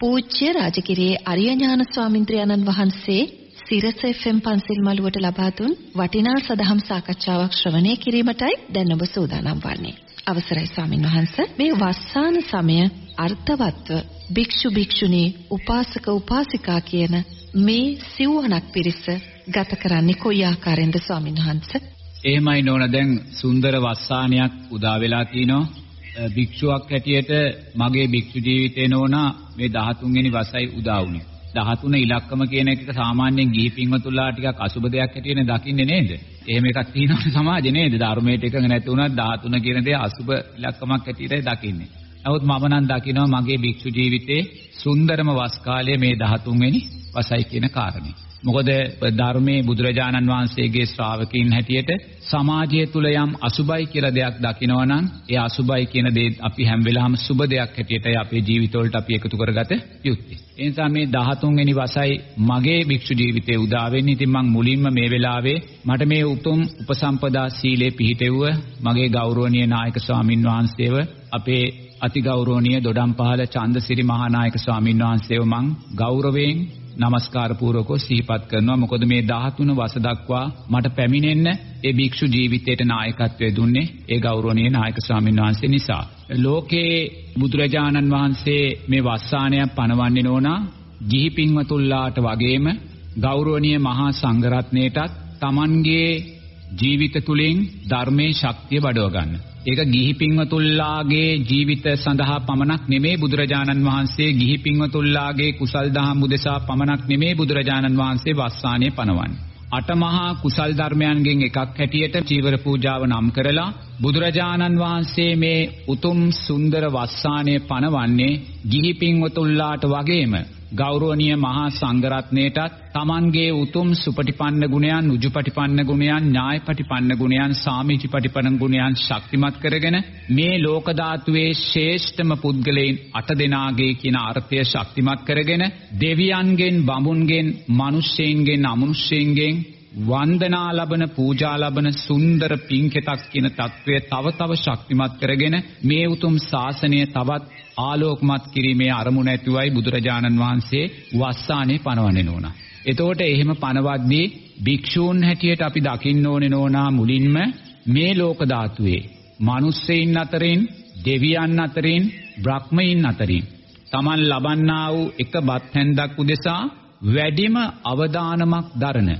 පූජ්‍ය රාජගිරියේ අරියඥාන ස්වාමින්ද්‍රයන්න් වහන්සේ සිරස FM පන්සිල් මළුවට ලබා දුන් වටිනා සදහම් සාකච්ඡාවක් ශ්‍රවණය කිරීමටයි දැන් ඔබ සූදානම් වන්නේ. අවසරයි ස්වාමින් වහන්සේ මේ වස්සාන සමය අර්ථවත්ව භික්ෂු භික්ෂුණී උපාසක උපාසිකා කියන මේ සිව්වණක් පිරිස ගත කරන්නේ කොයි ආකාරයෙන්ද ස්වාමින් වහන්සේ? එහෙමයි නෝන දැන් සුන්දර වස්සානයක් උදා වෙලා තිනවා. භික්ෂුවක් හැටියට මගේ භික්ෂු ජීවිතේ නෝනා මේ 13 වෙනි වසයි උදා වුණේ. 13 ඉලක්කම කියන එක සාමාන්‍යයෙන් ගිහි පින්වතුන්ලා ටිකක් අසුබ දෙයක් හැටියට දකින්නේ නේද? එහෙම එකක් තියෙනවනේ සමාජේ නේද? ධර්මයට එකඟ නැති වුණත් 13 කියන දේ අසුබ ඉලක්කමක් හැටියට දකින්නේ. නමුත් මම නම් දකිනවා මගේ භික්ෂු ජීවිතේ සුන්දරම වස් කාලය මේ 13 වෙනි වසයි කියන කාරණේ. මොකද ධර්මයේ බුදුරජාණන් වහන්සේගේ ශ්‍රාවකීන් හැටියට සමාජය තුල යම් අසුබයි කියලා දෙයක් දකිනවා නම් ඒ අසුබයි කියන දේ අපි හැම වෙලාවම සුබ දෙයක් හැටියටයි අපේ ජීවිතවලට අපි එකතු කරගත යුත්තේ. ඒ නිසා මේ 13 වෙනි වසයි මගේ භික්ෂු ජීවිතේ උදා වෙන්නේ. ඉතින් මම මුලින්ම මේ වෙලාවේ මට මේ උතුම් උපසම්පදා සීලේ පිහිටෙව්ව මගේ ගෞරවනීය නායක ස්වාමින් වහන්සේව අපේ අතිගෞරවනීය දොඩම්පහළ චන්දසිරි මහානායක ස්වාමින් වහන්සේව මං ගෞරවයෙන් নমස්කාර පූර්වකව සිහිපත් කරනවා මොකද මේ 13 වස දක්වා මට පැමිණෙන්න ඒ භික්ෂු ජීවිතයට නායකත්වය දුන්නේ ඒ ගෞරවනීය නායක ස්වාමීන් වහන්සේ නිසා ලෝකේ බුදුරජාණන් වහන්සේ මේ වස්සානයක් පනවන්නේ නෝනා ගිහි පින්වතුන්ලාට වගේම ගෞරවනීය මහා සංඝරත්නයටත් Tamanගේ ජීවිත තුලින් ධර්මයේ ශක්තිය වඩව ගන්න. ඒක ගිහි පින්වතුල්ලාගේ ජීවිත සඳහා පමණක් නෙමේ බුදුරජාණන් වහන්සේ ගිහි පින්වතුල්ලාගේ කුසල් දහම් උදෙසා පමණක් නෙමේ බුදුරජාණන් වහන්සේ වස්සානය පනවන්නේ. අටමහා කුසල් ධර්මයන්ගෙන් එකක් හැටියට චීවර පූජාව නම් කරලා බුදුරජාණන් වහන්සේ මේ උතුම් සුන්දර වස්සානය පනවන්නේ ගිහි පින්වතුල්ලාට වගේම ගෞරවනීය මහා සංඝරත්නයටත් තමන්ගේ උතුම් සුපටිපන්න ගුණයන් උජුපටිපන්න ගුණයන් ඥායපටිපන්න ගුණයන් සාමිචිපටිපන්න ගුණයන් ශක්තිමත් කරගෙන මේ ලෝක ධාතුවේ ශ්‍රේෂ්ඨම පුද්ගලයන් අට දෙනාගේ කියන අර්ථය ශක්තිමත් කරගෙන දෙවියන්ගෙන් බඹුන්ගෙන් මිනිස්සෙයින්ගෙන් අමනුෂ්‍යයින්ගෙන් වන්දනා ලබන පූජා ලබන සුන්දර පින්කෙතක් කියන తත්වය තව තව ශක්තිමත් කරගෙන මේ උතුම් ශාසනය තවත් ආලෝකමත් කිරීමේ අරමුණ ඇතුවයි බුදුරජාණන් වහන්සේ වස්සානේ පනවන්නේ නෝනා. එතකොට එහෙම පනවද්දී භික්ෂූන් හැටියට අපි දකින්න ඕනේ නෝනා මුලින්ම මේ ලෝක ධාතුවේ මිනිස්සෙයින් අතරින් දෙවියන් අතරින් බ්‍රහ්මයින් අතරින් Taman ලබන්නා වූ එක බත් හැන්දක් උදෙසා වැඩිම අවදානමක් දරන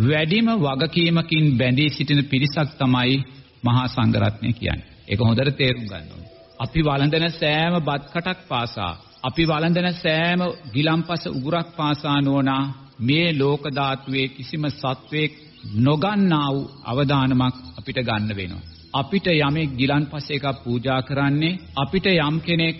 වැඩිම වගකීමකින් බැඳී සිටින පිරිසක් තමයි මහා සංඝරත්නය කියන්නේ. ඒක හොඳට තේරුම් ගන්න ඕනේ. අපි වළඳන සෑම බත් කටක් පාසා අපි වළඳන සෑම ගිලම්පස උගුරක් පාසා නොනා මේ ලෝක ධාතුවේ කිසිම සත්වයක් නොගන්නා වූ අවදානමක් අපිට ගන්න වෙනවා. අපිට යමෙක් ගිලන්පස එකක් පූජා කරන්නේ අපිට යම් කෙනෙක්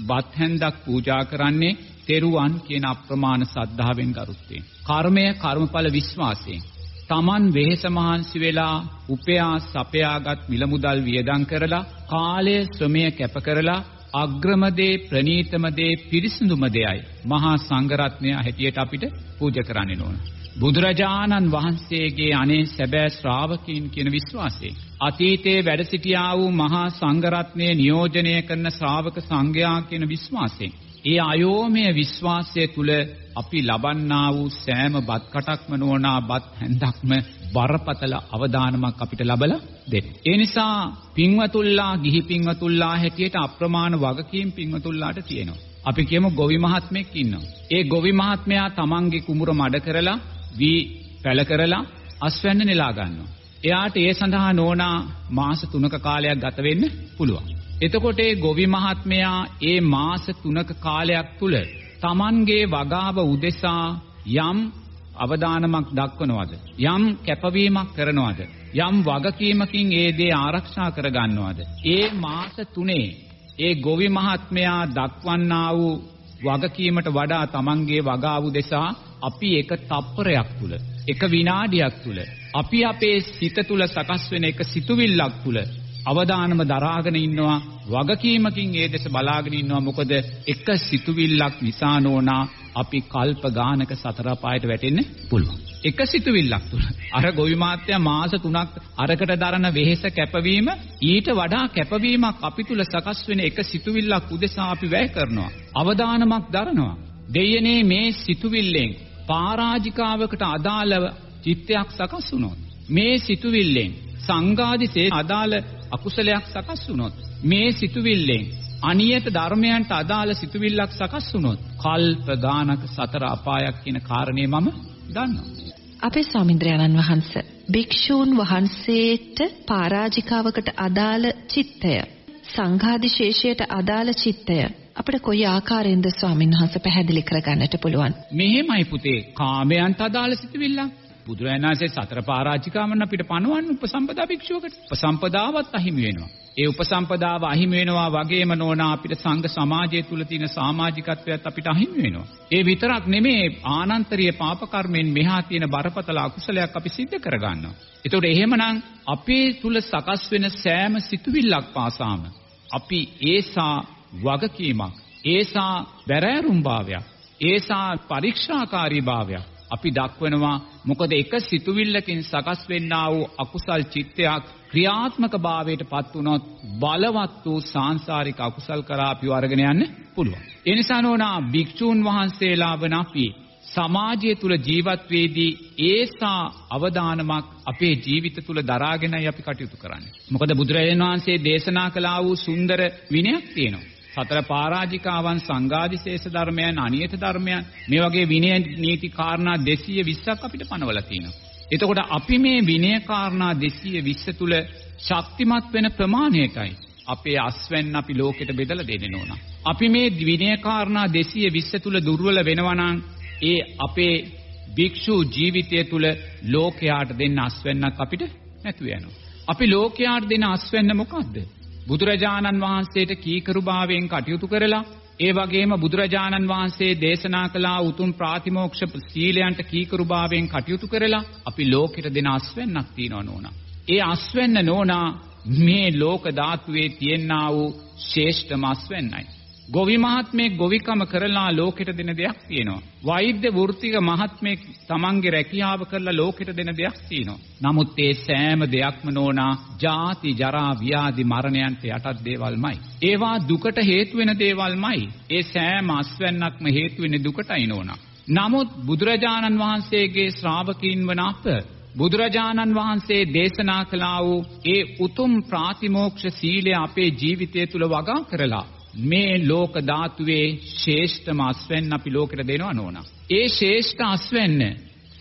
බත් හැන්දක් පූජා කරන්නේ තෙරුවන් කියන අප්‍රමාණ සද්ධාවෙන් ගරුත්වයෙන්. කර්මය කර්මඵල විශ්වාසයෙන්. Taman වෙහෙස මහන්සි වෙලා උපයා සපයාගත් මිලමුදල් වියදම් කරලා කාලය ශ්‍රමය කැප කරලා අග්‍රමදේ ප්‍රනීතමදේ පිරිසිදුම දෙයයි මහා සංඝරත්නය හැටියට අපිට පූජා කරන්න ඕන. බුදුරජාණන් වහන්සේගේ අනේ සැබෑ ශ්‍රාවකීන් කියන විශ්වාසයෙන් අතීතයේ වැඩ සිටියා වූ මහා සංඝරත්නය නියෝජනය කරන ශ්‍රාවක සංඝයා කියන විශ්වාසයෙන් ඒ අයෝමය විශ්වාසය තුල අපි ලබන්නා වූ සෑම බත් කටක්ම නොවනා බත් හැන්දක්ම බරපතල අවදානමක් අපිට ලබලා දෙන්න. ඒ නිසා පින්වතුල්ලා ගිහි පින්වතුල්ලා හැටියට අප්‍රමාණ වගකීම් පින්වතුල්ලාට තියෙනවා. අපි කියමු ගොවි මහත්මෙක් ඉන්නවා. ඒ ගොවි මහත්මයා තමන්ගේ කුඹුර මඩ කරලා වී පැල කරලා අස්වැන්න නෙලා ගන්නවා. එයාට ඒ සඳහා නෝනා මාස 3ක කාලයක් ගත වෙන්න පුළුවන්. එතකොට ඒ ගොවි මහත්මයා ඒ මාස 3ක කාලයක් තුල Tamanගේ වගාව උදෙසා යම් අවදානමක් දක්වනවද? යම් කැපවීමක් කරනවද? යම් වගකීමකින් ඒ දේ ආරක්ෂා කර ගන්නවද ඒ මාස 3 ඒ ගොවි මහත්මයා දක්වන්නා වූ වගකීමට වඩා Tamanගේ වගාව උදෙසා අපි එක තප්පරයක් තුල එක විනාඩියක් තුල අපි අපේ සිත තුල සකස් වෙන එක සිතුවිල්ලක් තුල අවදානම දරාගෙන ඉන්නවා වගකීමකින් ඒ දෙස බලාගෙන ඉන්නවා මොකද එක සිතුවිල්ලක් නිසා නෝනා අපි කල්ප ගානක සතර පායට වැටෙන්න පුළුවන් එක සිතුවිල්ලක් තුල. අර ගොවි මාත්‍යා මාස 3ක් අරකට දරන වෙහෙස කැපවීම ඊට වඩා කැපවීමක් අපි තුල සකස් වෙන එක සිතුවිල්ලක් උදෙසා අපි වැය කරනවා. අවදානමක් දරනවා. දෙයනේ මේ සිතුවිල්ලෙන් පරාජිකාවකට අදාළව චිත්තයක් සකස් වුණොත් මේ සිතුවිල්ලෙන් සංඝාදිසේ අදාළ අකුසලයක් සකස් වුණොත් මේ සිතුවිල්ලෙන් අනියත ධර්මයන්ට අදාළ සිතුවිල්ලක් සකස් වුණොත් කල්ප ගානක සතර අපායක් කියන කාරණේ මම දන්නවා. අපේ ස්වාමින්ද්‍රයන්න් වහන්සේ භික්ෂූන් වහන්සේට පරාජිකාවකට අදාළ චිත්තය සංඝාදිශේෂයට අදාළ චිත්තය අපිට කොයි ආකාරයෙන්ද ස්වාමීන් වහන්සේ පැහැදිලි කරගන්නට පුළුවන්? මෙහෙමයි පුතේ. කාමයන්ට අදාළ සිතුවිල්ලක් බුදුරජාණන් වහන්සේ සතර පරාජිකාවන් අපිට පනවන්න උපසම්පදා භික්ෂුවකට උපසම්පදාවත් අහිමි වෙනවා ඒ උපසම්පදාව අහිමි වෙනවා වගේම නෝනා අපිට සංඝ සමාජය තුල තියෙන සමාජිකත්වයත් අපිට අහිමි වෙනවා. ඒ විතරක් නෙමේ ආනන්තරීය පාප කර්මෙන් මෙහා තියෙන බරපතල අකුසලයක් අපි සිද්ධ කරගන්නවා. ඒතකොට එහෙමනම් අපේ තුල සකස් වෙන සෑම සිතුවිල්ලක් පාසාම අපි ඒසා වගකීමක්, ඒසා බැරෑරුම් භාවයක්, ඒසා පරීක්ෂාකාරී භාවයක් අපි දක්වනවා මොකද එක සිතුවිල්ලකින් සකස් වෙන්නා වූ අකුසල් චිත්තයක් ක්‍රියාත්මක භාවයට පත් වුණොත් බලවත් වූ සාංශාරික අකුසල් කරා අපිව අරගෙන යන්න පුළුවන්. ඒ නිසා නෝනා භික්ෂූන් වහන්සේලා වන අපි සමාජය තුල ජීවත් වේදී ඒසා අවදානමක් අපේ ජීවිත තුල දරාගෙනයි අපි කටයුතු කරන්නේ. මොකද බුදුරජාණන් වහන්සේ දේශනා කළා වූ සුන්දර විනයක් තියෙනවා. සතර පරාජිකාවන් සංඝාදිශේෂ ධර්මයන් අනියත ධර්මයන් මේ වගේ විනය නීති කාරණා 220ක් අපිට පනවලා තියෙනවා. එතකොට අපි මේ විනය කාරණා 220 තුල ශක්තිමත් වෙන ප්‍රමාණයටයි අපේ අස්වැන්න අපි ලෝකෙට බෙදලා දෙන්න ඕන. අපි මේ විනය කාරණා 220 තුල දුර්වල වෙනවා නම් ඒ අපේ භික්ෂු ජීවිතය තුල ලෝකයාට දෙන්න අස්වැන්නක් අපිට නැතුව යනවා. අපි ලෝකයාට දෙන අස්වැන්න මොකද්ද? බුදුරජාණන් වහන්සේට කීකරුභාවයෙන් කටයුතු කරලා ඒ වගේම බුදුරජාණන් වහන්සේ දේශනා කළා උතුම් ප්‍රාතිමෝක්ෂ සීලයන්ට කීකරුභාවයෙන් කටයුතු කරලා අපි ලෝකෙට දෙන අස්වැන්නක් තියනවා නෝනා. ඒ අස්වැන්න නෝනා මේ ලෝක ධාතුවේ තියෙනා වූ ශ්‍රේෂ්ඨම අස්වැන්නයි. ගොවි මහත්මයෙක් ගොවිකම කරලා ලෝකෙට දෙන දෙයක් තියෙනවා. වෛද්‍ය වෘත්තික මහත්මයෙක් තමන්ගේ රැකියාව කරලා ලෝකෙට දෙන දෙයක් තියෙනවා. නමුත් ඒ සෑම දෙයක්ම නෝනා ජාති ජරා ව්‍යාධි මරණයන්ට යටත් දේවල්මයි. ඒවා දුකට හේතු වෙන දේවල්මයි. ඒ සෑම අස්වැන්නක්ම හේතු වෙන්නේ දුකටයි නෝනා. නමුත් බුදුරජාණන් වහන්සේගේ ශ්‍රාවකීන් වන අප බුදුරජාණන් වහන්සේ දේශනා කළා වූ ඒ උතුම් ප්‍රාතිමෝක්ෂ සීලය අපේ ජීවිතය තුල වගා කරලා මේ ලෝක ධාතුවේ ශ්‍රේෂ්ඨම අස්වැන්න අපි ලෝකෙට දෙනවා නෝනා. ඒ ශ්‍රේෂ්ඨ අස්වැන්න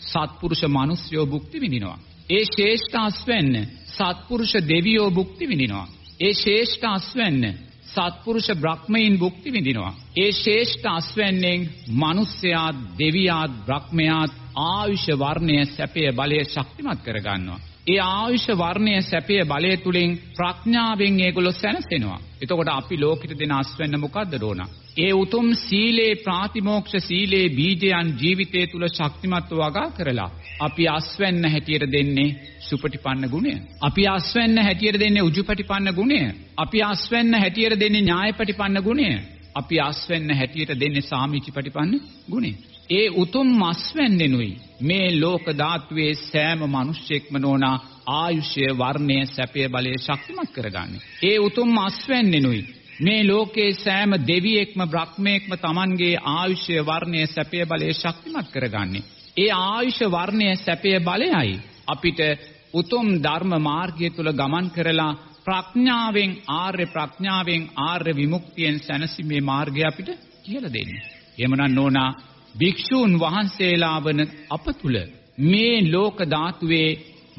සත්පුරුෂ මිනිස්යෝ භුක්ති විඳිනවා. ඒ ශ්‍රේෂ්ඨ අස්වැන්න සත්පුරුෂ දෙවියෝ භුක්ති විඳිනවා. ඒ ශ්‍රේෂ්ඨ අස්වැන්න සත්පුරුෂ බ්‍රහ්මයන් භුක්ති විඳිනවා. ඒ ශ්‍රේෂ්ඨ අස්වැන්නෙන් මිනිස්යාත් දෙවියාත් බ්‍රහ්මයාත් ආයුෂ වර්ණය සැපය බලය ශක්තිමත් කරගන්නවා. ඒ ආයුෂ වර්ණය සැපය බලය තුලින් ප්‍රඥාවෙන් ඒගොල්ලෝ සැනසෙනවා. එතකොට අපි ලෝකෙට දෙන අස්වැන්න මොකද්ද දෝනා? ඒ උතුම් සීලේ ප්‍රාතිමෝක්ෂ සීලේ බීජයන් ජීවිතය තුල ශක්තිමත්ව වගා කරලා අපි අස්වැන්න හැටියට දෙන්නේ සුපටිපන්න ගුණය. අපි අස්වැන්න හැටියට දෙන්නේ උජුපටිපන්න ගුණය. අපි අස්වැන්න හැටියට දෙන්නේ ඥායපටිපන්න ගුණය. අපි අස්වැන්න හැටියට දෙන්නේ සාමිචිපටිපන්න ගුණය. ඒ උතුම් අස්වැන්නෙනුයි මේ ලෝක ධාතුවේ සෑම මිනිස්සෙක්ම නෝනා ආයුෂය වර්ණය සැපය බලය ශක්තිමත් කරගන්නේ. ඒ උතුම් අස්වැන්නෙනුයි මේ ලෝකේ සෑම දෙවියෙක්ම බ්‍රහ්මයෙක්ම Tamanගේ ආයුෂය වර්ණය සැපය බලය ශක්තිමත් කරගන්නේ. ඒ ආයුෂ වර්ණය සැපය බලයයි අපිට උතුම් ධර්ම මාර්ගය තුල ගමන් කරලා ප්‍රඥාවෙන් ආර්ය ප්‍රඥාවෙන් ආර්ය විමුක්තියෙන් සැනසීමේ මාර්ගය අපිට කියලා දෙන්නේ. එහෙමනම් නෝනා භික්ෂූන් වහන්සේලා වන අප තුල මේ ලෝක ධාතුවේ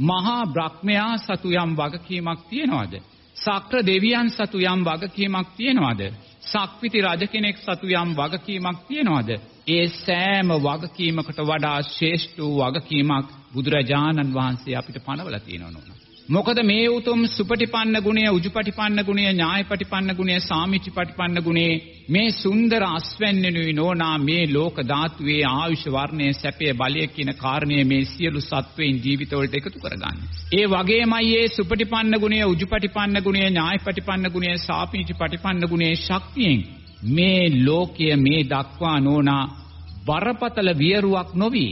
මහා බ්‍රහ්මයා සතු යම් වගකීමක් තියනවාද? සක්‍ර දෙවියන් සතු යම් වගකීමක් තියනවාද? සක්විති රජ කෙනෙක් සතු යම් වගකීමක් තියනවාද? ඒ සෑම වගකීමකට වඩා ශ්‍රේෂ්ඨ වූ වගකීමක් බුදුරජාණන් වහන්සේ අපිට පනවලා තියෙනවා නෝනා. මොකද මේ උතුම් සුපටිපන්න ගුණය, උජුපටිපන්න ගුණය, ඥායපටිපන්න ගුණය, සාමිච්චිපටිපන්න ගුණය මේ සුන්දර අස්වැන්නෙනුයි නෝනා මේ ලෝක ධාතුවේ ආයුෂ වර්ණය, සැපය, බලය කියන කාරණය මේ සියලු සත්වයින් ජීවිතවලට එකතු කරගන්නේ. ඒ වගේමයි මේ සුපටිපන්න ගුණය, උජුපටිපන්න ගුණය, ඥායපටිපන්න ගුණය, සාමිච්චිපටිපන්න ගුණයේ ශක්තියෙන් මේ ලෝකය මේ දක්වා නෝනා බරපතල වියරුවක් නොවි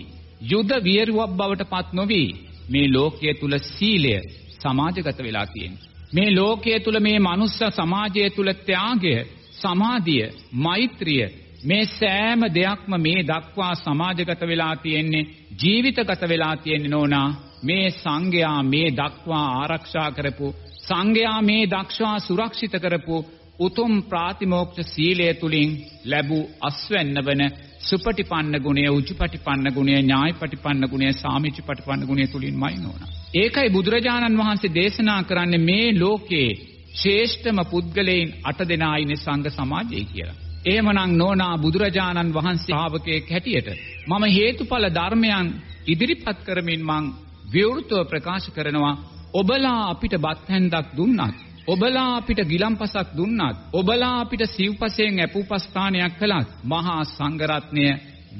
යුද වියරුවක් බවට පත් නොවි මේ ලෝකයේ තුල සීලය සමාජගත වෙලා තියෙන්නේ. මේ ලෝකයේ තුල මේ මනුස්ස සමාජය තුල ත්‍යාගය, සමාධිය, මෛත්‍රිය මේ සෑම දෙයක්ම මේ දක්වා සමාජගත වෙලා තියෙන්නේ ජීවිතගත වෙලා තියෙන්නේ නෝනා මේ සංඝයා මේ දක්වා ආරක්ෂා කරපු සංඝයා මේ දක්ෂා සුරක්ෂිත කරපු උතුම් ප්‍රාතිමෝක්ෂ සීලය තුලින් ලැබූ අස්වැන්න වන සුපටිපන්න ගුණය උජුපටිපන්න ගුණය ඥායපටිපන්න ගුණය සාමිච්චපටිපන්න ගුණය තුලින්මයි නෝනා. ඒකයි බුදුරජාණන් වහන්සේ දේශනා කරන්නේ මේ ලෝකේ ශ්‍රේෂ්ඨම පුද්ගලයන් අට දෙනා ඉන්නේ සංඝ සමාජයේ කියලා. එහෙමනම් නෝනා බුදුරජාණන් වහන්සේ ශ්‍රාවකයෙක් හැටියට මම හේතුඵල ධර්මයන් ඉදිරිපත් කරමින් මං විවෘතව ප්‍රකාශ කරනවා ඔබලා අපිට බත් හැන්දක් දුන්නත් ඔබලා අපිට ගිලම්පසක් දුන්නත් ඔබලා අපිට සිව්පසයෙන් අපූපස්ථානයක් කළත් මහා සංඝරත්නය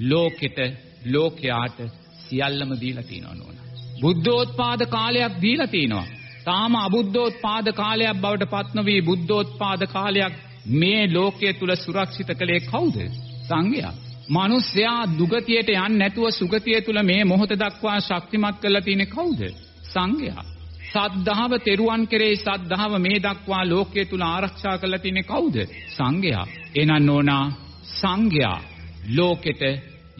ලෝකෙට ලෝකයාට සියල්ලම දීලා තියෙනවා නෝන. බුද්ධෝත්පාද කාලයක් දීලා තිනවා. තාම අබුද්ධෝත්පාද කාලයක් බවට පත් නොවි බුද්ධෝත්පාද කාලයක් මේ ලෝකයේ තුල සුරක්ෂිත කළේ කවුද? සංඝයා. මිනිස්යා දුගතියට යන්නේ නැතුව සුගතිය තුල මේ මොහොත දක්වා ශක්තිමත් කරලා තියෙන්නේ කවුද? සංඝයා. සද්ධාව තෙරුවන් කෙරෙහි සද්ධාව මේ දක්වා ලෝකයේ තුල ආරක්ෂා කරලා තියෙන්නේ කවුද? සංඝයා. එහෙනම් නෝනා සංඝයා ලෝකෙට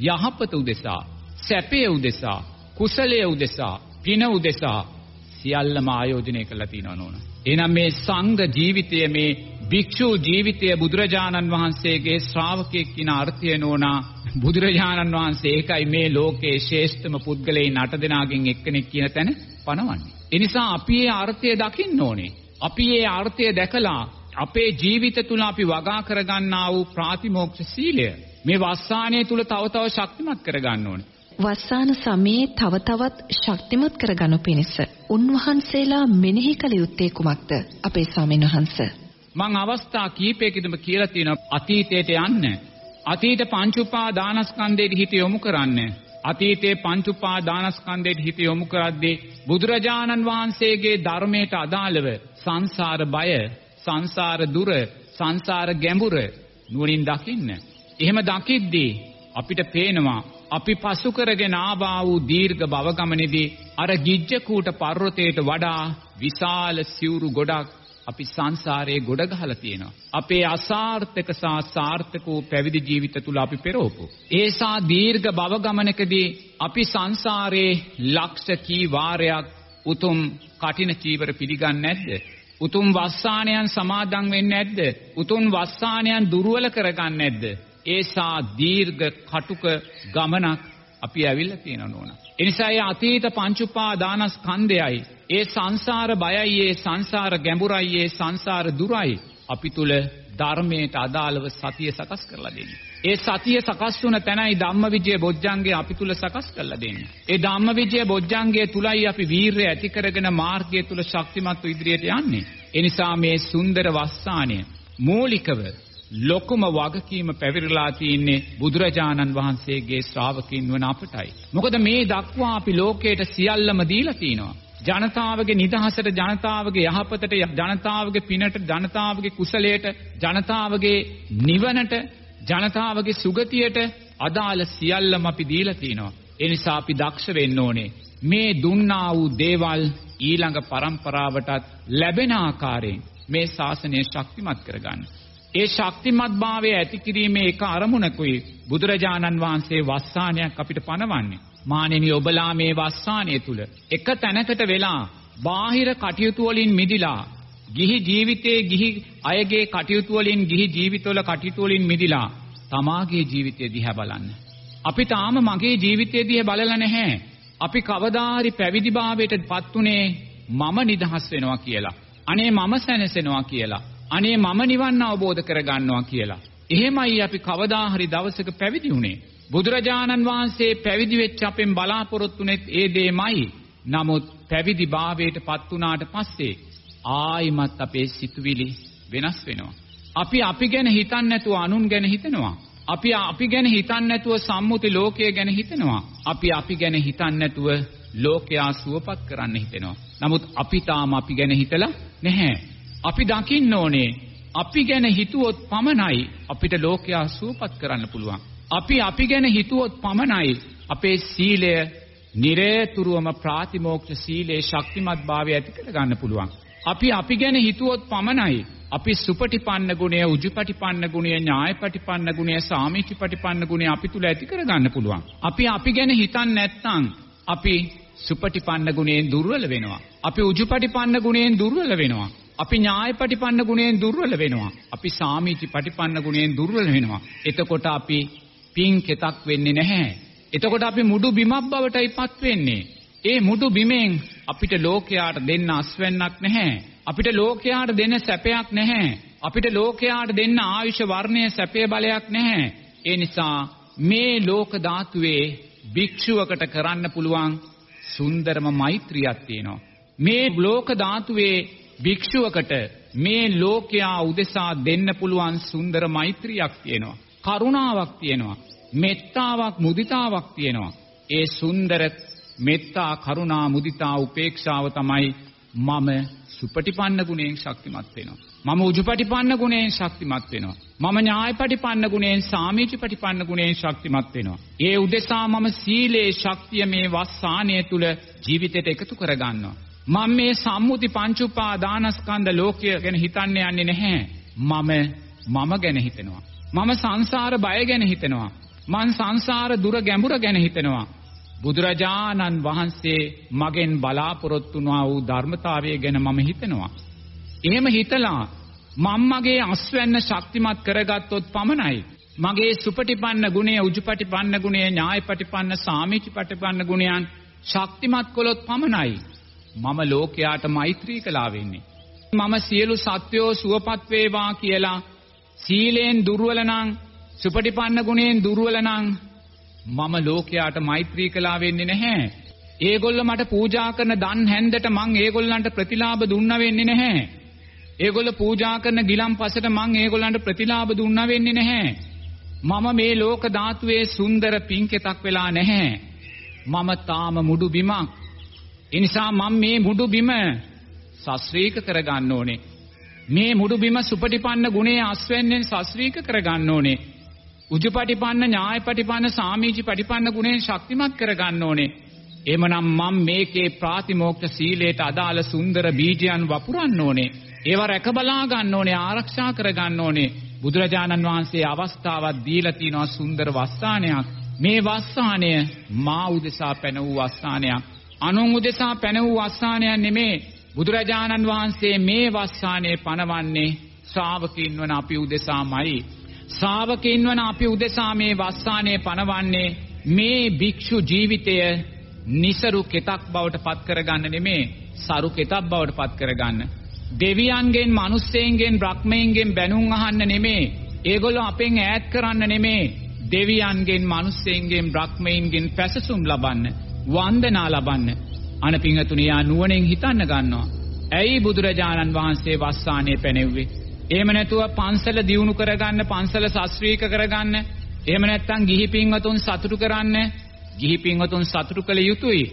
යහපත උදෙසා, සැපය උදෙසා, කුසලය උදෙසා, පින උදෙසා සියල්ලම ආයෝජනය කරලා තියෙනවා නෝනා. එහෙනම් මේ සංඝ ජීවිතය මේ භික්ෂු ජීවිතය බුදුරජාණන් වහන්සේගේ ශ්‍රාවකයෙක් කියන අර්ථය නෝනා බුදුරජාණන් වහන්සේ ඒකයි මේ ලෝකයේ ශ්‍රේෂ්ඨම පුද්ගලයන් අට දෙනාගෙන් එක්කෙනෙක් කියන තැන පනවන්නේ. එනිසා අපි ඒ අර්ථය දකින්න ඕනේ. අපි ඒ අර්ථය දැකලා අපේ ජීවිත තුල අපි වගා කරගන්නා වූ ප්‍රාතිමෝක්ෂ සීලය මේ වස්සානය තුල තව තව ශක්තිමත් කරගන්න ඕනේ. වස්සාන සමයේ තව තවත් ශක්තිමත් කරගනු පිණිස උන්වහන්සේලා මෙනෙහි කළ යුත්තේ කුමක්ද අපේ ස්වාමීන් වහන්ස මං අවස්ථා කීපයකදම කියලා තියෙනවා අතීතයට යන්න අතීත පංච උපාදානස්කන්ධයට හිත යොමු කරන්න අතීතයේ පංච උපාදානස්කන්ධයට හිත යොමු කරද්දී බුදුරජාණන් වහන්සේගේ ධර්මයට අදාළව සංසාර බය සංසාර දුර සංසාර ගැඹුර නුවණින් දකින්න. එහෙම දකිද්දී අපිට පේනවා අපි පසු කරගෙන ආවා වූ දීර්ඝ භව ගමනේදී අර ගිජ්ජකූට පර්වතයට වඩා විශාල සිවුරු ගොඩක් අපි සංසාරයේ ගොඩ ගහලා තියෙනවා. අපේ අසාර්ථක සහ සාර්ථක වූ පැවිදි ජීවිත තුල අපි පෙරවපු. ඒසා දීර්ඝ භව ගමනකදී අපි සංසාරයේ ලක්ෂ කී වාරයක් උතුම් කටින චීවර පිළිගන්නේ නැද්ද? උතුම් වස්සානයන් සමාදන් වෙන්නේ නැද්ද? උතුම් වස්සානයන් දුර්වල කරගන්නේ නැද්ද? ඒසා දීර්ඝ කටුක ගමනක් අපි ඇවිල්ලා තියෙනවා නෝනා. එනිසා ඒ අතීත පංච උපාදානස්කන්ධයයි ඒ සංසාර බයයි ඒ සංසාර ගැඹුරයි ඒ සංසාර දුරයි අපි තුල ධර්මයට අදාළව සතිය සකස් කරලා දෙන්නේ. ඒ සතිය සකස් වුණ තැනයි ධම්මවිජය බොජ්ජංගේ අපි තුල සකස් කරලා දෙන්නේ. ඒ ධම්මවිජය බොජ්ජංගේ තුලයි අපි වීරය ඇති කරගෙන මාර්ගය තුල ශක්තිමත්ව ඉදිරියට යන්නේ. ඒ නිසා මේ සුන්දර වස්සානය මූලිකව ලොකුම වගකීම පැවිරලා තින්නේ බුදුරජාණන් වහන්සේගේ ශ්‍රාවකින් වන අපටයි. මොකද මේ දක්වා අපි ලෝකයට සියල්ලම දීලා තිනවා. ජනතාවගේ නිදහසට ජනතාවගේ යහපතට ජනතාවගේ පිනට ජනතාවගේ කුසලයට ජනතාවගේ නිවනට ජනතාවගේ සුගතියට අදාළ සියල්ලම අපි දීලා තිනවා. ඒ නිසා අපි දක්ෂ වෙන්න ඕනේ. මේ දුන්නා වූ දේවල් ඊළඟ પરම්පරාවටත් ලැබෙන ආකාරයෙන් මේ ශාසනය ශක්තිමත් කරගන්න. ඒ ශක්තිමත්භාවය ඇති කිරීමේ එක අරමුණකුයි බුදුරජාණන් වහන්සේ වස්සානයක් අපිට පනවන්නේ. මානෙනි ඔබලා මේ වස්සානය තුල එක තැනකට වෙලා බාහිර කටයුතු වලින් මිදිලා ගිහි ජීවිතයේ ගිහි අයගේ කටයුතු වලින් ගිහි ජීවිතවල කටයුතු වලින් මිදිලා තමාගේ ජීවිතය දිහා බලන්න. අපි තාම මගේ ජීවිතය දිහා බලලා නැහැ. අපි කවදාහරි පැවිදිභාවයටපත් උනේ මම නිදහස් වෙනවා කියලා. අනේ මම සැනසෙනවා කියලා. අනේ මම නිවන් අවබෝධ කරගන්නවා කියලා. එහෙමයි අපි කවදා හරි දවසක පැවිදි වුණේ. බුදුරජාණන් වහන්සේ පැවිදි වෙච්ච අපෙන් බලාපොරොත්තුනෙත් ඒ දෙමයි. නමුත් පැවිදි භාවයට පත් වුණාට පස්සේ ආයිමත් අපේ සිතුවිලි වෙනස් වෙනවා. අපි අපි ගැන හිතන්නේ නැතුව අනුන් ගැන හිතනවා. අපි අපි ගැන හිතන්නේ නැතුව සම්මුති ලෝකය ගැන හිතනවා. අපි අපි ගැන හිතන්නේ නැතුව ලෝකයා සුවපත් කරන්න හිතෙනවා. නමුත් අපි තාම අපි ගැන හිතලා නැහැ. අපි දකින්න ඕනේ අපි ගැන හිතුවොත් පමණයි අපිට ලෝකයා සුවපත් කරන්න පුළුවන්. අපි අපි ගැන හිතුවොත් පමණයි අපේ සීලය නිරේතුරුවම ප්‍රාතිමෝක්ෂ සීලේ ශක්තිමත් භාවය ඇති කර ගන්න පුළුවන්. අපි අපි ගැන හිතුවොත් පමණයි අපි සුපටිපන්න ගුණය, උජුපටිපන්න ගුණය, ඥායපටිපන්න ගුණය, සාමීචිපටිපන්න ගුණය අපි තුල ඇති කර ගන්න පුළුවන්. අපි අපි ගැන හිතන්නේ නැත්නම් අපි සුපටිපන්න ගුණයෙන් දුර්වල වෙනවා. අපි උජුපටිපන්න ගුණයෙන් දුර්වල වෙනවා. අපි ඥායපටිපන්න ගුණයෙන් දුර්වල වෙනවා. අපි සාමීචිපටිපන්න ගුණයෙන් දුර්වල වෙනවා. එතකොට අපි පින් කෙතක් වෙන්නේ නැහැ. එතකොට අපි මුඩු බිමක් බවටයි පත් වෙන්නේ. ඒ මුඩු බිමෙන් අපිට ලෝකයාට දෙන්න අස්වැන්නක් නැහැ. අපිට ලෝකයාට දෙන්න සැපයක් නැහැ. අපිට ලෝකයාට දෙන්න ආයුෂ වර්ණය සැපේ බලයක් නැහැ. ඒ නිසා මේ ලෝක ධාතුවේ භික්ෂුවකට කරන්න පුළුවන් සුන්දරම මෛත්‍රියක් තියෙනවා. මේ ලෝක ධාතුවේ භික්ෂුවකට මේ ලෝකයා උදෙසා දෙන්න පුළුවන් සුන්දර මෛත්‍රියක් තියෙනවා. කරුණාවක් තියෙනවා. මෙත්තාවක් මුදිතාවක් තියෙනවා. ඒ සුන්දර මෙත්තා කරුණා මුදිතා උපේක්ෂාව තමයි මම සුපටිපන්න ගුණයෙන් ශක්තිමත් වෙනවා. මම උජුපටිපන්න ගුණයෙන් ශක්තිමත් වෙනවා. මම ඥායපටිපන්න ගුණයෙන් සාමීචිපටිපන්න ගුණයෙන් ශක්තිමත් වෙනවා. ඒ උදෙසා මම සීලේ ශක්තිය මේ වස්සානය තුල ජීවිතයට එකතු කරගන්නවා. මම මේ සම්මුති පංච උපාදානස්කන්ධ ලෝකය ගැන හිතන්න යන්නේ නැහැ. මම මම ගැන හිතෙනවා. මම සංසාර බය ගැන හිතෙනවා. මං සංසාර දුර ගැඹුර ගැන හිතෙනවා. බුදුරජාණන් වහන්සේ මගෙන් බලාපොරොත්තු වුණා වූ ධර්මතාවය ගැන මම හිතනවා. එහෙම හිතලා මම මගේ අස්වැන්න ශක්තිමත් කරගත්තොත් පමණයි මගේ සුපටිපන්න ගුණය උජුපටිපන්න ගුණය ඥායපටිපන්න සාමිචිපටිපන්න ගුණයන් ශක්තිමත් කළොත් පමණයි මම ලෝකයාට මෛත්‍රී කළා වෙන්නේ. මම සියලු සත්වයෝ සුවපත් වේවා කියලා සීලෙන් දුර්වල නම් සුපටිපන්න ගුණයෙන් දුර්වල නම් මම ලෝකයාට මෛත්‍රී කළා වෙන්නේ නැහැ. ඒගොල්ල මට පූජා කරන දන් හැන්දට මං ඒගොල්ලන්ට ප්‍රතිලාභ දුන්නා වෙන්නේ නැහැ. ඒගොල්ල පූජා කරන ගිලම්පසට මං ඒගොල්ලන්ට ප්‍රතිලාභ දුන්නා වෙන්නේ නැහැ. මම මේ ලෝක ධාතුවේ සුන්දර පින්කෙතක් වෙලා නැහැ. මම තාම මුඩු බිමක්. ඒ නිසා මම මේ මුඩු බිම සස්ත්‍රීක කරගන්න ඕනේ. මේ මුඩු බිම සුපටිපන්න ගුණයේ අස්වැන්නෙන් සස්ත්‍රීක කරගන්න ඕනේ. උජුපටිපන්න ඥායපටිපන්න සාමීචි පටිපන්න ගුණයෙන් ශක්තිමත් කරගන්න ඕනේ. එමනම් මම මේකේ ප්‍රාතිමෝක්ෂ සීලයට අදාළ සුන්දර බීජයන් වපුරන්න ඕනේ. ඒවා රැක බලා ගන්න ඕනේ ආරක්ෂා කර ගන්න ඕනේ. බුදුරජාණන් වහන්සේ අවස්ථාවක් දීලා තිනවා සුන්දර වස්සානයක්. මේ වස්සානය මා උදෙසා පැන වූ වස්සානයක්. අනුන් උදෙසා පැන වූ වස්සානයක් නෙමේ. බුදුරජාණන් වහන්සේ මේ වස්සානයේ පනවන්නේ ශ්‍රාවකින් වන අපි උදෙසාමයි. ශ්‍රාවකින් වන අපි උදෙසා මේ වස්සානයේ පනවන්නේ මේ භික්ෂු ජීවිතය નિසරු කෙතක් බවට පත් කරගන්න නෙමේ සරු කෙතක් බවට පත් කරගන්න. දෙවියන්ගෙන් මිනිස්සෙන්ගෙන් බ්‍රහ්මයෙන්ගෙන් බැනුම් අහන්න නෙමේ. ඒගොල්ලෝ අපෙන් ඈත් කරන්න නෙමේ. දෙවියන්ගෙන් මිනිස්සෙන්ගෙන් බ්‍රහ්මයෙන්ගෙන් පැසසුම් ලබන්න, වන්දනා ලබන්න. අනපිංගතුණිය නුවණෙන් හිතන්න ගන්නවා. ඇයි බුදුරජාණන් වහන්සේ වස්සානයේ පැනෙව්වේ? එහෙම නැතුව පන්සල දියුණු කරගන්න පන්සල ශාස්ත්‍රීක කරගන්න එහෙම නැත්නම් ගිහි පින්වතුන් සතුටු කරන්න ගිහි පින්වතුන් සතුටු කළ යුතුයි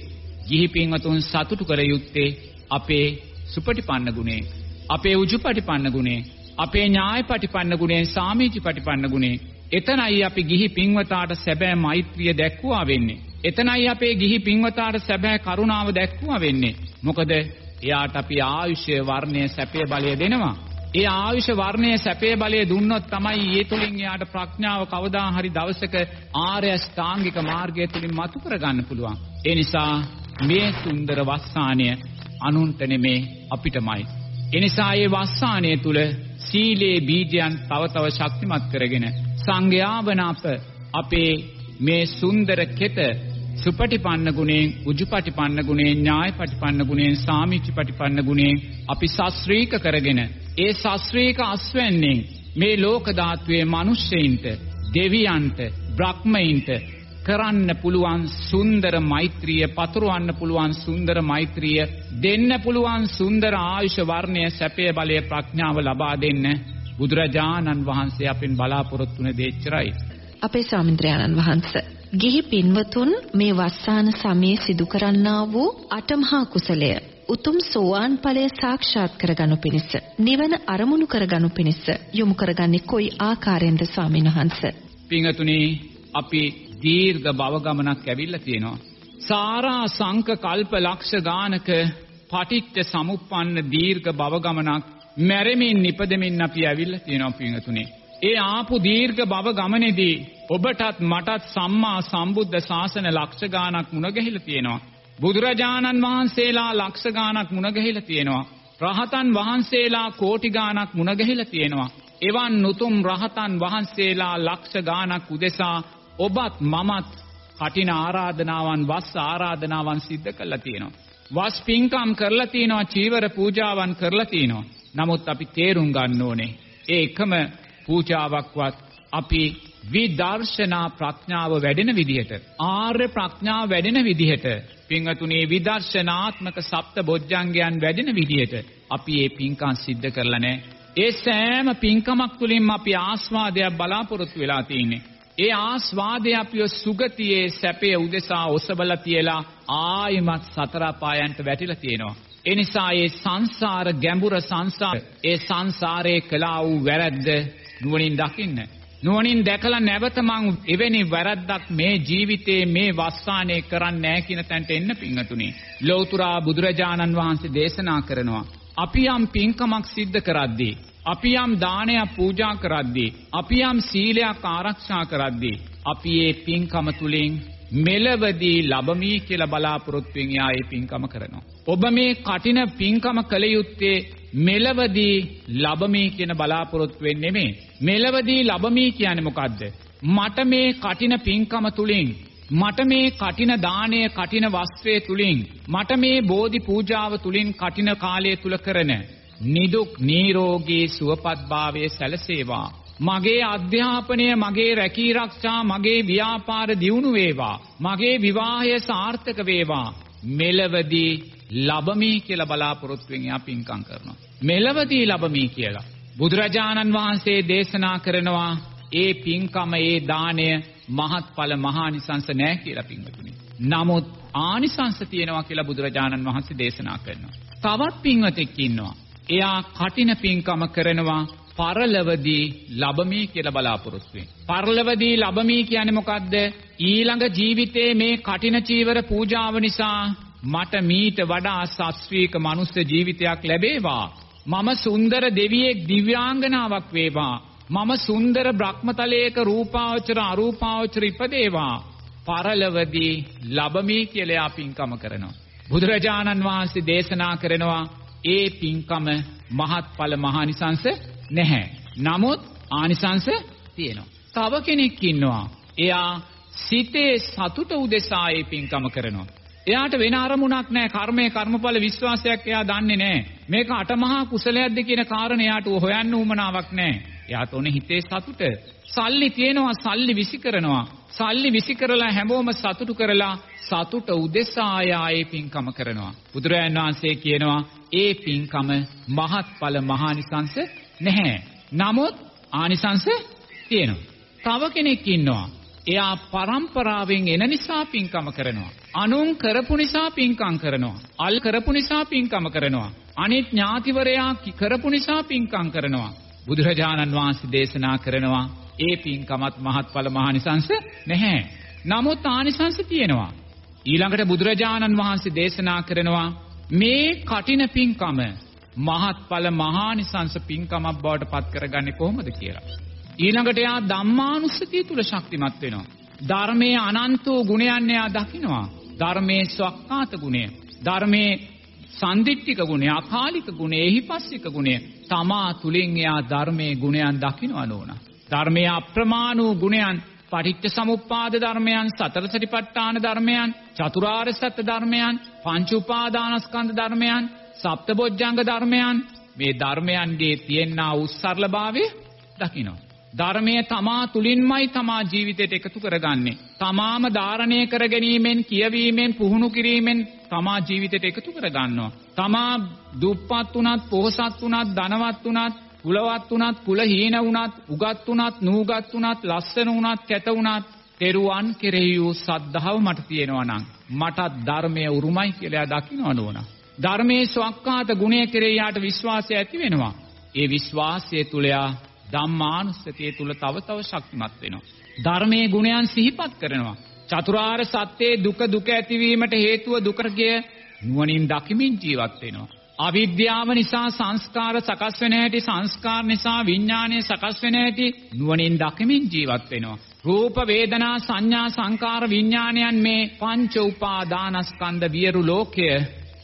ගිහි පින්වතුන් සතුටු කළ යුත්තේ අපේ සුපටිපන්න ගුණේ අපේ උජුපටිපන්න ගුණේ අපේ ඥායපටිපන්න ගුණේ සාමීචිපටිපන්න ගුණේ එතනයි අපි ගිහි පින්වතාට සැබෑ මෛත්‍රිය දැක්වුවා වෙන්නේ එතනයි අපේ ගිහි පින්වතාට සැබෑ කරුණාව දැක්වුවා වෙන්නේ මොකද එයාට අපි ආයුෂය වර්ණය සැපේ බලය දෙනවා ඒ ආයුෂ වර්ණයේ සැපේ බලය දුන්නොත් තමයි ඒ තුලින් එයාට ප්‍රඥාව කවදා හරි දවසක ආර්ය ශ්‍රාංගික මාර්ගය තුලින් මතු කරගන්න පුළුවන්. ඒ නිසා මේ සුන්දර වස්සානය අනුන්ට නෙමේ අපිටමයි. ඒ නිසා මේ වස්සානය තුල සීලේ බීජයන් තව තව ශක්තිමත් කරගෙන සංඝයා වන අප අපේ මේ සුන්දර කෙත සුපටිපන්න ගුණයෙන් උජුපටිපන්න ගුණයෙන් ඥායපටිපන්න ගුණයෙන් සාමිච්චිපටිපන්න ගුණයෙන් අපි ශාස්ත්‍රීක කරගෙන ඒ ශාස්ත්‍රීක අස්වැන්නෙන් මේ ලෝක ධාතුවේ මිනිස්සෙයින්ට දෙවියන්ට බ්‍රහ්මයින්ට කරන්න පුළුවන් සුන්දර මෛත්‍රිය පතුරවන්න පුළුවන් සුන්දර මෛත්‍රිය දෙන්න පුළුවන් සුන්දර ආයුෂ වර්ණය සැපය බලය ප්‍රඥාව ලබා දෙන්න බුදුරජාණන් වහන්සේ අපෙන් බලාපොරොත්තු වුණ දෙච්චරයි. අපේ ස්වාමීන් වහන්සේ ගිහි පින්වතුන් මේ වස්සාන සමයේ සිදු කරන්නා වූ අටමහා කුසලය උතුම් සෝවාන් ඵලය සාක්ෂාත් කරගනු පිණිස නිවන අරමුණු කරගනු පිණිස යොමු කරගන්නේ කොයි ආකාරයෙන්ද ස්වාමීන් වහන්ස පින්වතුනි අපි දීර්ඝ භව ගමනක් ඇවිල්ලා තියෙනවා. සාරා සංක කල්ප ලක්ෂ ගානක පටිච්ච සමුප්පන්න දීර්ඝ භව ගමනක් මැරෙමින් නිපදෙමින් අපි ඇවිල්ලා තියෙනවා පින්වතුනි. ඒ ආපු දීර්ඝ භව ගමනේදී ඔබටත් මටත් සම්මා සම්බුද්ධ ශාසන ලක්ෂ ගානක් මුණ ගැහිලා තියෙනවා. බුදුරජාණන් වහන්සේලා ලක්ෂ ගානක් මුණ ගැහිලා තියෙනවා. රහතන් වහන්සේලා කෝටි ගානක් මුණ ගැහිලා තියෙනවා. එවන් නුතුම් රහතන් වහන්සේලා ලක්ෂ ගානක් උදෙසා ඔබත් මමත් කටින ආරාධනාවන් වස් ආරාධනාවන් සිද්ධ කළා තියෙනවා. වස් පින්කම් කරලා තියෙනවා චීවර පූජාවන් කරලා තියෙනවා. නමුත් අපි තේරුම් ගන්න ඕනේ ඒ එකම පූජාවක්වත් අපි විදර්ශනා ප්‍රඥාව වැඩෙන විදිහට ආර්ය ප්‍රඥාව වැඩෙන විදිහට පින්වතුනි විදර්ශනාත්මක සප්ත බොජ්ජංගයන් වැඩෙන විදිහට අපි මේ පින්කම් සිද්ධ කරලා නැහැ. ඒ සෑම පින්කමක් තුළින්ම අපි ආස්වාදයක් බලාපොරොත්තු වෙලා තියෙන්නේ. ඒ ආස්වාදය අපිව සුගතියේ සැපේ උදෙසා ඔසවලා තියලා ආයිමත් සතර පායන්ට වැටිලා තියෙනවා. ඒ නිසා මේ සංසාර ගැඹුර සංසාර ඒ සංසාරේ කළා වූ වැරද්ද නුවණින් දකින්න. නුවණින් දැකලා නැවත මං එවැනි වැරද්දක් මේ ජීවිතේ මේ වස්සානේ කරන්නේ නැහැ කියන තැනට එන්න පිංගතුනි. ලෞතුරා බුදුරජාණන් වහන්සේ දේශනා කරනවා. අපි යම් පින්කමක් සිද්ධ කරද්දී අපි යම් දානයක් පූජා කරද්දී අපි යම් සීලයක් ආරක්ෂා කරද්දී අපි මේ පින්කම තුලින් මෙලවදී ලබමි කියලා බලාපොරොත්තුෙන් යා ඒ පින්කම කරනවා. ඔබ මේ කටින පින්කම කළ යුත්තේ මෙලවදී ලබමි කියන බලාපොරොත්තුවෙන් නෙමෙයි. මෙලවදී ලබමි කියන්නේ මොකද්ද? මට මේ කටින පින්කම තුලින් මට මේ කටින දාණය කටින වස්ත්‍රය තුලින් මට මේ බෝධි පූජාව තුලින් කටින කාලය තුල කරන නිදුක් නිරෝගී සුවපත්භාවයේ සැලසේවා මගේ අධ්‍යාපනය මගේ රැකී රක්ෂා මගේ ව්‍යාපාර දියුණු වේවා මගේ විවාහය සාර්ථක වේවා මෙලවදී ලබමි කියලා බලාපොරොත්තුෙන් යා පින්කම් කරනවා මෙලවදී ලබමි කියලා බුදුරජාණන් වහන්සේ දේශනා කරනවා ඒ පින්කම ඒ දාණය මහත්ඵල මහානිසංස නැහැ කියලා පින්වතුනි. නමුත් ආනිසංස තියෙනවා කියලා බුදුරජාණන් වහන්සේ දේශනා කරනවා. තවත් පින්වතෙක් ඉන්නවා. එයා කටින පින්කම කරනවා පරලවදී ලබමි කියලා බලාපොරොත්තු වෙන. පරලවදී ලබමි කියන්නේ මොකද්ද? ඊළඟ ජීවිතේ මේ කටින චීවර පූජාව නිසා මට මීට වඩා සස්වීක මනුස්ස ජීවිතයක් ලැබේවා. මම සුන්දර දෙවියෙක් දිව්‍යාංගනාවක් වේවා. මම සුන්දර බ්‍රහ්මතලයක රූපාවචර අරූපාවචර ඉපදේවා. පරලවදී ලබමි කියලා පින්කම කරනවා. බුදුරජාණන් වහන්සේ දේශනා කරනවා ඒ පින්කම මහත්ඵල මහානිසංස නැහැ. නමුත් ආනිසංස තියෙනවා. තව කෙනෙක් ඉන්නවා. එයා සිතේ සතුට උදෙසා ඒ පින්කම කරනවා. එයාට වෙන අරමුණක් නැහැ කර්මය කර්මඵල විශ්වාසයක් එයා දන්නේ නැහැ මේක අටමහා කුසලයක්ද කියන කාරණේ එයාට හොයන්න උවමනාවක් නැහැ එයාට ඕනේ හිතේ සතුට. සල්ලි තියෙනවා සල්ලි විසි කරනවා. සල්ලි විසි කරලා හැමෝම සතුටු කරලා සතුට උදෙසා ආයේ පින්කම කරනවා. බුදුරජාණන් වහන්සේ කියනවා ඒ පින්කම මහත්ඵල මහානිසංස නැහැ. නමුත් ආනිසංස තියෙනවා. තව කෙනෙක් ඉන්නවා. එයා පරම්පරාවෙන් එන නිසා පින්කම කරනවා. අනුන් කරපු නිසා පින්කම් කරනවා. අල් කරපු නිසා පින්කම කරනවා. අනිත් ඥාතිවරයා කරපු නිසා පින්කම් කරනවා. බුදුරජාණන් වහන්සේ දේශනා කරනවා ඒ පින්කමත් මහත්ඵල මහානිසංස නැහැ. නමුත් ආනිසංස තියෙනවා. ඊළඟට බුදුරජාණන් වහන්සේ දේශනා කරනවා මේ කටින පින්කම මහත්ඵල මහානිසංස පින්කමක් බවට පත් කරගන්නේ කොහොමද කියලා. ඊළඟට එයා ධම්මානුස්සතිය තුල ශක්තිමත් වෙනවා. ධර්මයේ අනන්ත වූ ගුණයන් එයා දකිනවා. ධර්මයේ ස්වක්කාත ගුණය. ධර්මයේ සන්දිට්ඨික ගුණය, අකාලික ගුණය, එහිපස්සික ගුණය තමා තුලින් එයා ධර්මයේ ගුණයන් දකිනවා නෝනා. ධර්මයේ අප්‍රමාණ වූ ගුණයන් පටිච්ච සමුප්පාද ධර්මයන්, සතර සතිපට්ඨාන ධර්මයන්, චතුරාර්ය සත්‍ය ධර්මයන්, පංච උපාදානස්කන්ධ ධර්මයන්, සප්තබොජ්ජංග ධර්මයන් මේ ධර්මයන්ගේ තියෙනා උස්සර්ලභාවය දකිනවා. ධර්මය තමා තුලින්මයි තමා ජීවිතයට එකතු කරගන්නේ. තමාම ධාරණය කර ගැනීමෙන්, කියවීමෙන්, පුහුණු කිරීමෙන් තමා ජීවිතයට එකතු කරගන්නවා. තමා දුප්පත් වුණත්, පොහසත් වුණත්, ධනවත් වුණත්, කුලවත් වුණත්, කුලහීන වුණත්, උගත් වුණත්, නූගත් වුණත්, ලස්සන වුණත්, කැත වුණත්, තෙරුවන් කෙරෙහි වූ සද්ධාව මට තියෙනවා නම් මටත් ධර්මය උරුමයි කියලා දකින්න ඕන. ධර්මයේ ස්වක්කාත ගුණය කෙරෙහි යාට විශ්වාසය ඇති වෙනවා. ඒ විශ්වාසය තුල යා ධම්මානුස්සතිය තුල තව තව ශක්තිමත් වෙනවා. ධර්මයේ ගුණයන් සිහිපත් කරනවා. චතුරාර්ය සත්‍යයේ දුක දුක ඇතිවීමට හේතුව දුකර්ගය නුවණින් දකිමින් ජීවත් වෙනවා. අවිද්‍යාව නිසා සංස්කාර සකස් වෙන හැටි සංස්කාර නිසා විඥානය සකස් වෙන හැටි නුවණින් දකිමින් ජීවත් වෙනවා. රූප වේදනා සංඥා සංකාර විඥානයන් මේ පංච උපාදානස්කන්ධ වියරු ලෝකය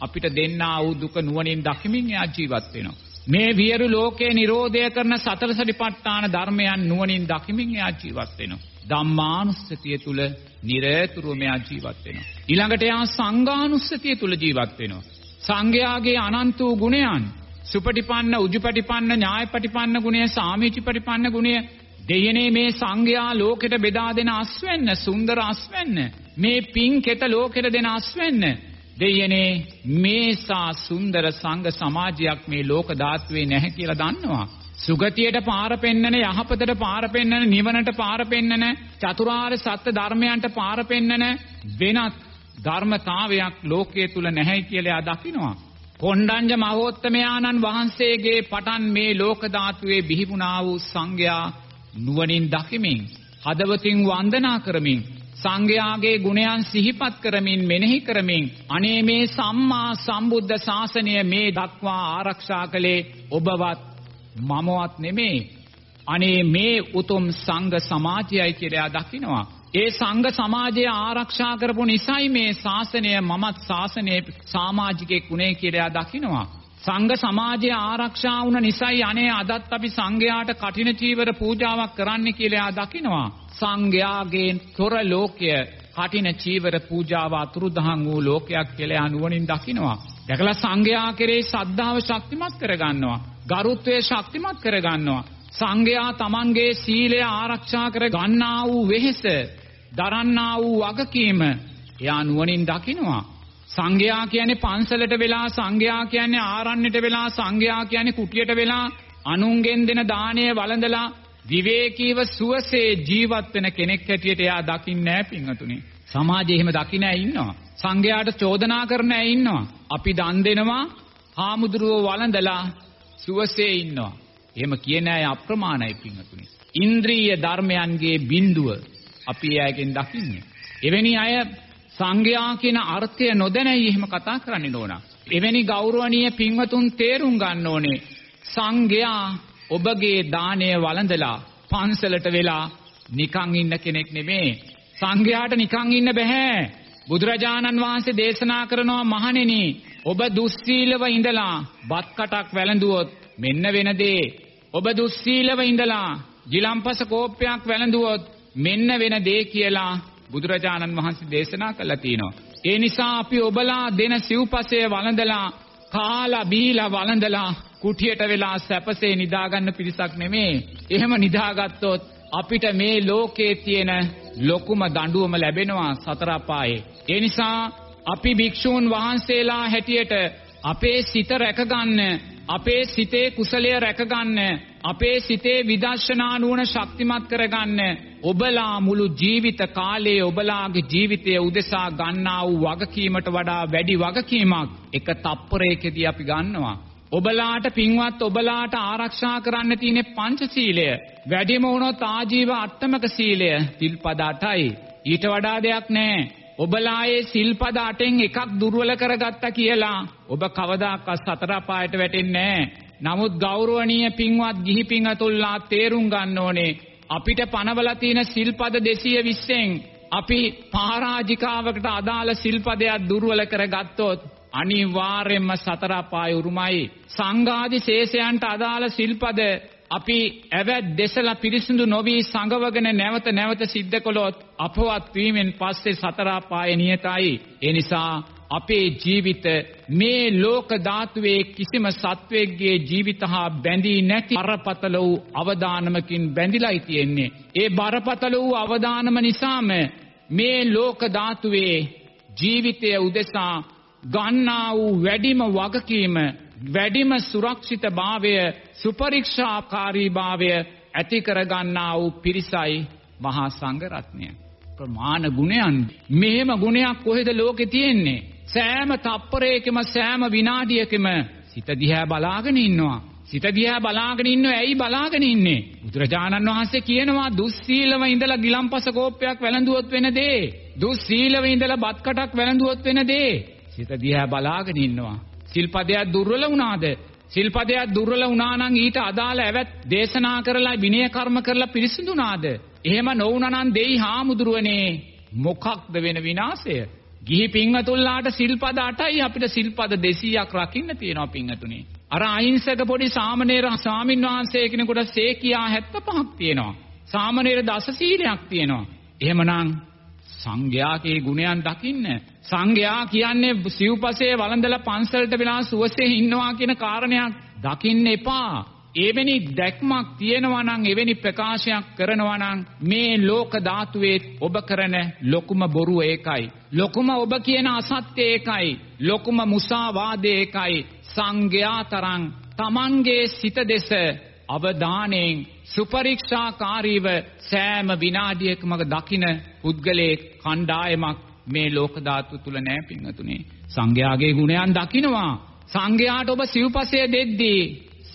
අපිට දෙන්නා වූ දුක නුවණින් දකිමින් යා ජීවත් වෙනවා. මේ වියරු ලෝකේ නිරෝධය කරන සතර සතිපට්ඨාන ධර්මයන් නුවණින් දකිමින් එයා ජීවත් වෙනවා. ධම්මානුස්සතිය තුල නිරතුරුවම එයා ජීවත් වෙනවා. ඊළඟට එයා සංඝානුස්සතිය තුල ජීවත් වෙනවා. සංඝයාගේ අනන්ත වූ ගුණයන් සුපටිපන්න උජුපටිපන්න ඥායපටිපන්න ගුණය සාමීචිපටිපන්න ගුණය දෙයනේ මේ සංඝයා ලෝකෙට බෙදා දෙන අස්වැන්න සුන්දර අස්වැන්න මේ පින් කෙත ලෝකෙට දෙන අස්වැන්න දෙයනේ මේසා සුන්දර සංඝ සමාජයක් මේ ලෝක ධාත්වේ නැහැ කියලා දන්නවා. සුගතියට පාර පෙන්නන යහපතට පාර පෙන්නන නිවනට පාර පෙන්නන චතුරාර්ය සත්‍ය ධර්මයන්ට පාර පෙන්නන වෙනත් ධර්මතාවයක් ලෝකයේ තුල නැහැ කියලා දකිනවා. කොණ්ඩඤ්ඤ මහෝත්තමයාණන් වහන්සේගේ පටන් මේ ලෝක ධාතුවේ බිහිවුණා වූ සංඝයා නුවණින් දකිමින් හදවතින් වන්දනා කරමින් සංඝයාගේ ගුණයන් සිහිපත් කරමින් මෙනෙහි කරමින් අනේ මේ සම්මා සම්බුද්ධ ශාසනය මේ දක්වා ආරක්ෂා කළේ ඔබවත් මමවත් නෙමේ අනේ මේ උතුම් සංඝ සමාජයයි කියලා දකිනවා. ඒ සංඝ සමාජය ආරක්ෂා කරපු නිසයි මේ ශාසනය මමත් ශාසනයේ සමාජිකෙක් වුණේ කියලා දකිනවා. සංඝ සමාජය ආරක්ෂා වුණ නිසයි අනේ අදත් අපි සංඝයාට කටින චීවර පූජාවක් කරන්න කියලා දකිනවා. සංඝයාගේ තොර ලෝකය කටින චීවර පූජාව අතුරුදහන් වූ ලෝකයක් කියලා නුවණින් දකිනවා. දැකලා සංඝයා කෙරේ ශ්‍රද්ධාව ශක්තිමත් කරගන්නවා. ගරුත්වය ශක්තිමත් කරගන්නවා. සංඝයා තමන්ගේ සීලය ආරක්ෂා කර ගන්නා වූ වෙහෙස දරන්නා වූ වගකීම එයා නුවණින් දකිනවා. සංඝයා කියන්නේ පන්සලට වෙලා සංඝයා කියන්නේ ආරණ්‍යට වෙලා සංඝයා කියන්නේ කුටියට වෙලා අනුන්ගෙන් දෙන දාණය වළඳලා විවේකීව සුවසේ ජීවත් වෙන කෙනෙක් හැටියට එයා දකින්නේ නැහැ පින්වතුනි. සමාජයේ එහෙම දකින්න අය ඉන්නවා. සංඝයාට චෝදනා කරන අය ඉන්නවා. අපි දන් දෙනවා, හාමුදුරුවෝ වළඳලා සුවසේ ඉන්නවා. එහෙම කියන අය අප්‍රමාණයි පින්වතුනි. ඉන්ද්‍රිය ධර්මයන්ගේ බිඳුව අපි එයාගෙන් දකින්නේ. එවැනි අය සංඝයා කියන අර්ථය නොදැනයි එහෙම කතා කරන්නේ නෝන. එවැනි ගෞරවනීය පින්වතුන් තේරුම් ගන්න ඕනේ. සංඝයා ඔබගේ දාණය වළඳලා පන්සලට වෙලා නිකන් ඉන්න කෙනෙක් නෙමේ. සංඝයාට නිකන් ඉන්න බෑ. බුදුරජාණන් වහන්සේ දේශනා කරනවා මහණෙනි ඔබ දුස්සීලව ඉඳලා බත් කටක් වැළඳුවොත් මෙන්න වෙන දේ. ඔබ දුස්සීලව ඉඳලා ගිලම්පස කෝප්පයක් වැළඳුවොත් මෙන්න වෙන දේ කියලා බුදුරජාණන් වහන්සේ දේශනා කළා තියෙනවා. ඒ නිසා අපි ඔබලා දෙන සිව්පසය වළඳලා කාලා බීලා වළඳලා කුටියට වෙලා සැපසේ නිදාගන්න පිරිසක් නෙමේ. එහෙම නිදාගත්තොත් අපිට මේ ලෝකේ තියෙන ලොකුම දඬුවම ලැබෙනවා සතර අපායේ. ඒ නිසා අපි භික්ෂූන් වහන්සේලා හැටියට අපේ සිත රැකගන්න අපේ සිතේ කුසලය රැකගන්න අපේ සිතේ විදර්ශනා නුවණ ශක්තිමත් කරගන්න ඔබලා මුළු ජීවිත කාලයේ ඔබලාගේ ජීවිතය උදෙසා ගන්නා වූ වගකීමට වඩා වැඩි වගකීමක් එක තප්පරයකදී අපි ගන්නවා. ඔබලාට පින්වත් ඔබලාට ආරක්ෂා කරන්න තියෙන පංචශීලය. වැඩිම වුණොත් ආජීව අට්ටමක සීලය සිල්පද 8යි ඊට වඩා දෙයක් නැහැ ඔබලා ඒ සිල්පද අටෙන් එකක් දුර්වල කරගත්තා කියලා ඔබ කවදාකවත් සතර පායට වැටෙන්නේ නමුත් ගෞරවනීය පින්වත් ගිහි පින්වතුන්ලා තේරුම් ගන්න ඕනේ අපිට පනවලා තියෙන සිල්පද 220න් අපි පරාජිකාවකට අදාළ සිල්පදයක් දුර්වල කරගත්තොත් අනිවාර්යයෙන්ම සතර පාය උරුමයි. සංඝාදි ශේෂයන්ට අදාළ සිල්පද අපි ඇවැත් දෙසලා පිරිසිදු නොවි සංගවගෙන නැවත නැවත සිද්ධ කළොත් අපවත් වීමෙන් පස්සේ සතර පාය නියතයි. ඒ නිසා අපේ ජීවිත මේ ලෝක ධාතුවේ කිසිම සත්වයකගේ ජීවිත හා බැඳී නැති බරපතල වූ අවදානමකින් බැඳිලායි තියෙන්නේ ඒ බරපතල වූ අවදානම නිසාම මේ ලෝක ධාතුවේ ජීවිතය උදෙසා ගන්නා වූ වැඩිම වගකීම වැඩිම සුරක්ෂිතභාවය සුපරික්ෂාකාරීභාවය ඇති කරගන්නා වූ පිරිසයි මහා සංඝ රත්නය. ප්‍රමාණ ගුණයන් මෙහෙම ගුණයක් කොහෙද ලෝකේ තියෙන්නේ? සෑම තප්පරයකම සෑම විනාඩියකම සිත දිහා බලාගෙන ඉන්නවා. සිත දිහා බලාගෙන ඉන්නව ඇයි බලාගෙන ඉන්නේ? බුදුරජාණන් වහන්සේ කියනවා දුස්සීලව ඉඳලා ගිලම්පස කෝප්පයක් වැළඳුවොත් වෙන දේ. දුස්සීලව ඉඳලා බත් කටක් වැළඳුවොත් වෙන දේ. සිත දිහා බලාගෙන ඉන්නවා. සිල්පදයක් දුර්වල වුණාද? සිල්පදයක් දුර්වල වුණා නම් ඊට අදාළ ඇවත් දේශනා කරලා විනය කර්ම කරලා පිරිසිදුනාද? එහෙම නොවුණා නම් දෙයි හාමුදුරුවනේ මොකක්ද වෙන විනාශය? ගිහි පින්වතුන්ලාට සිල්පද 8යි අපිට සිල්පද 200ක් රකින්න තියෙනවා පින්වතුනි. අර අහිංසක පොඩි සාමණේර ස්වාමින් වහන්සේ කෙනෙකුට සේකියා 75ක් තියෙනවා. සාමණේර දස සීලයක් තියෙනවා. එහෙමනම් සංඝයාගේ ගුණයන් දකින්න සංඝයා කියන්නේ සිව්පසේ වළඳලා පන්සලට වෙලා සුවසේ ඉන්නවා කියන කාරණයක් දකින්න එපා. එවැනි දැක්මක් තියෙනවා නම් එවැනි ප්‍රකාශයක් කරනවා නම් මේ ලෝක ධාතුවේ ඔබ කරන ලොකුම බොරුව ඒකයි. ලොකුම ඔබ කියන අසත්‍ය ඒකයි. ලොකුම මුසාවාදය ඒකයි. සංඝයා තරං Tamanගේ සිත දෙස අවධානයෙන් සුපරීක්ෂාකාරීව සෑම විනාඩියකම දකින පුද්ගලයේ කණ්ඩායමක් මේ ලෝක ධාතු තුල නැහැ පින්වතුනි. සංඝයාගේ ගුණයන් දකිනවා. සංඝයාට ඔබ සිව්පසය දෙද්දී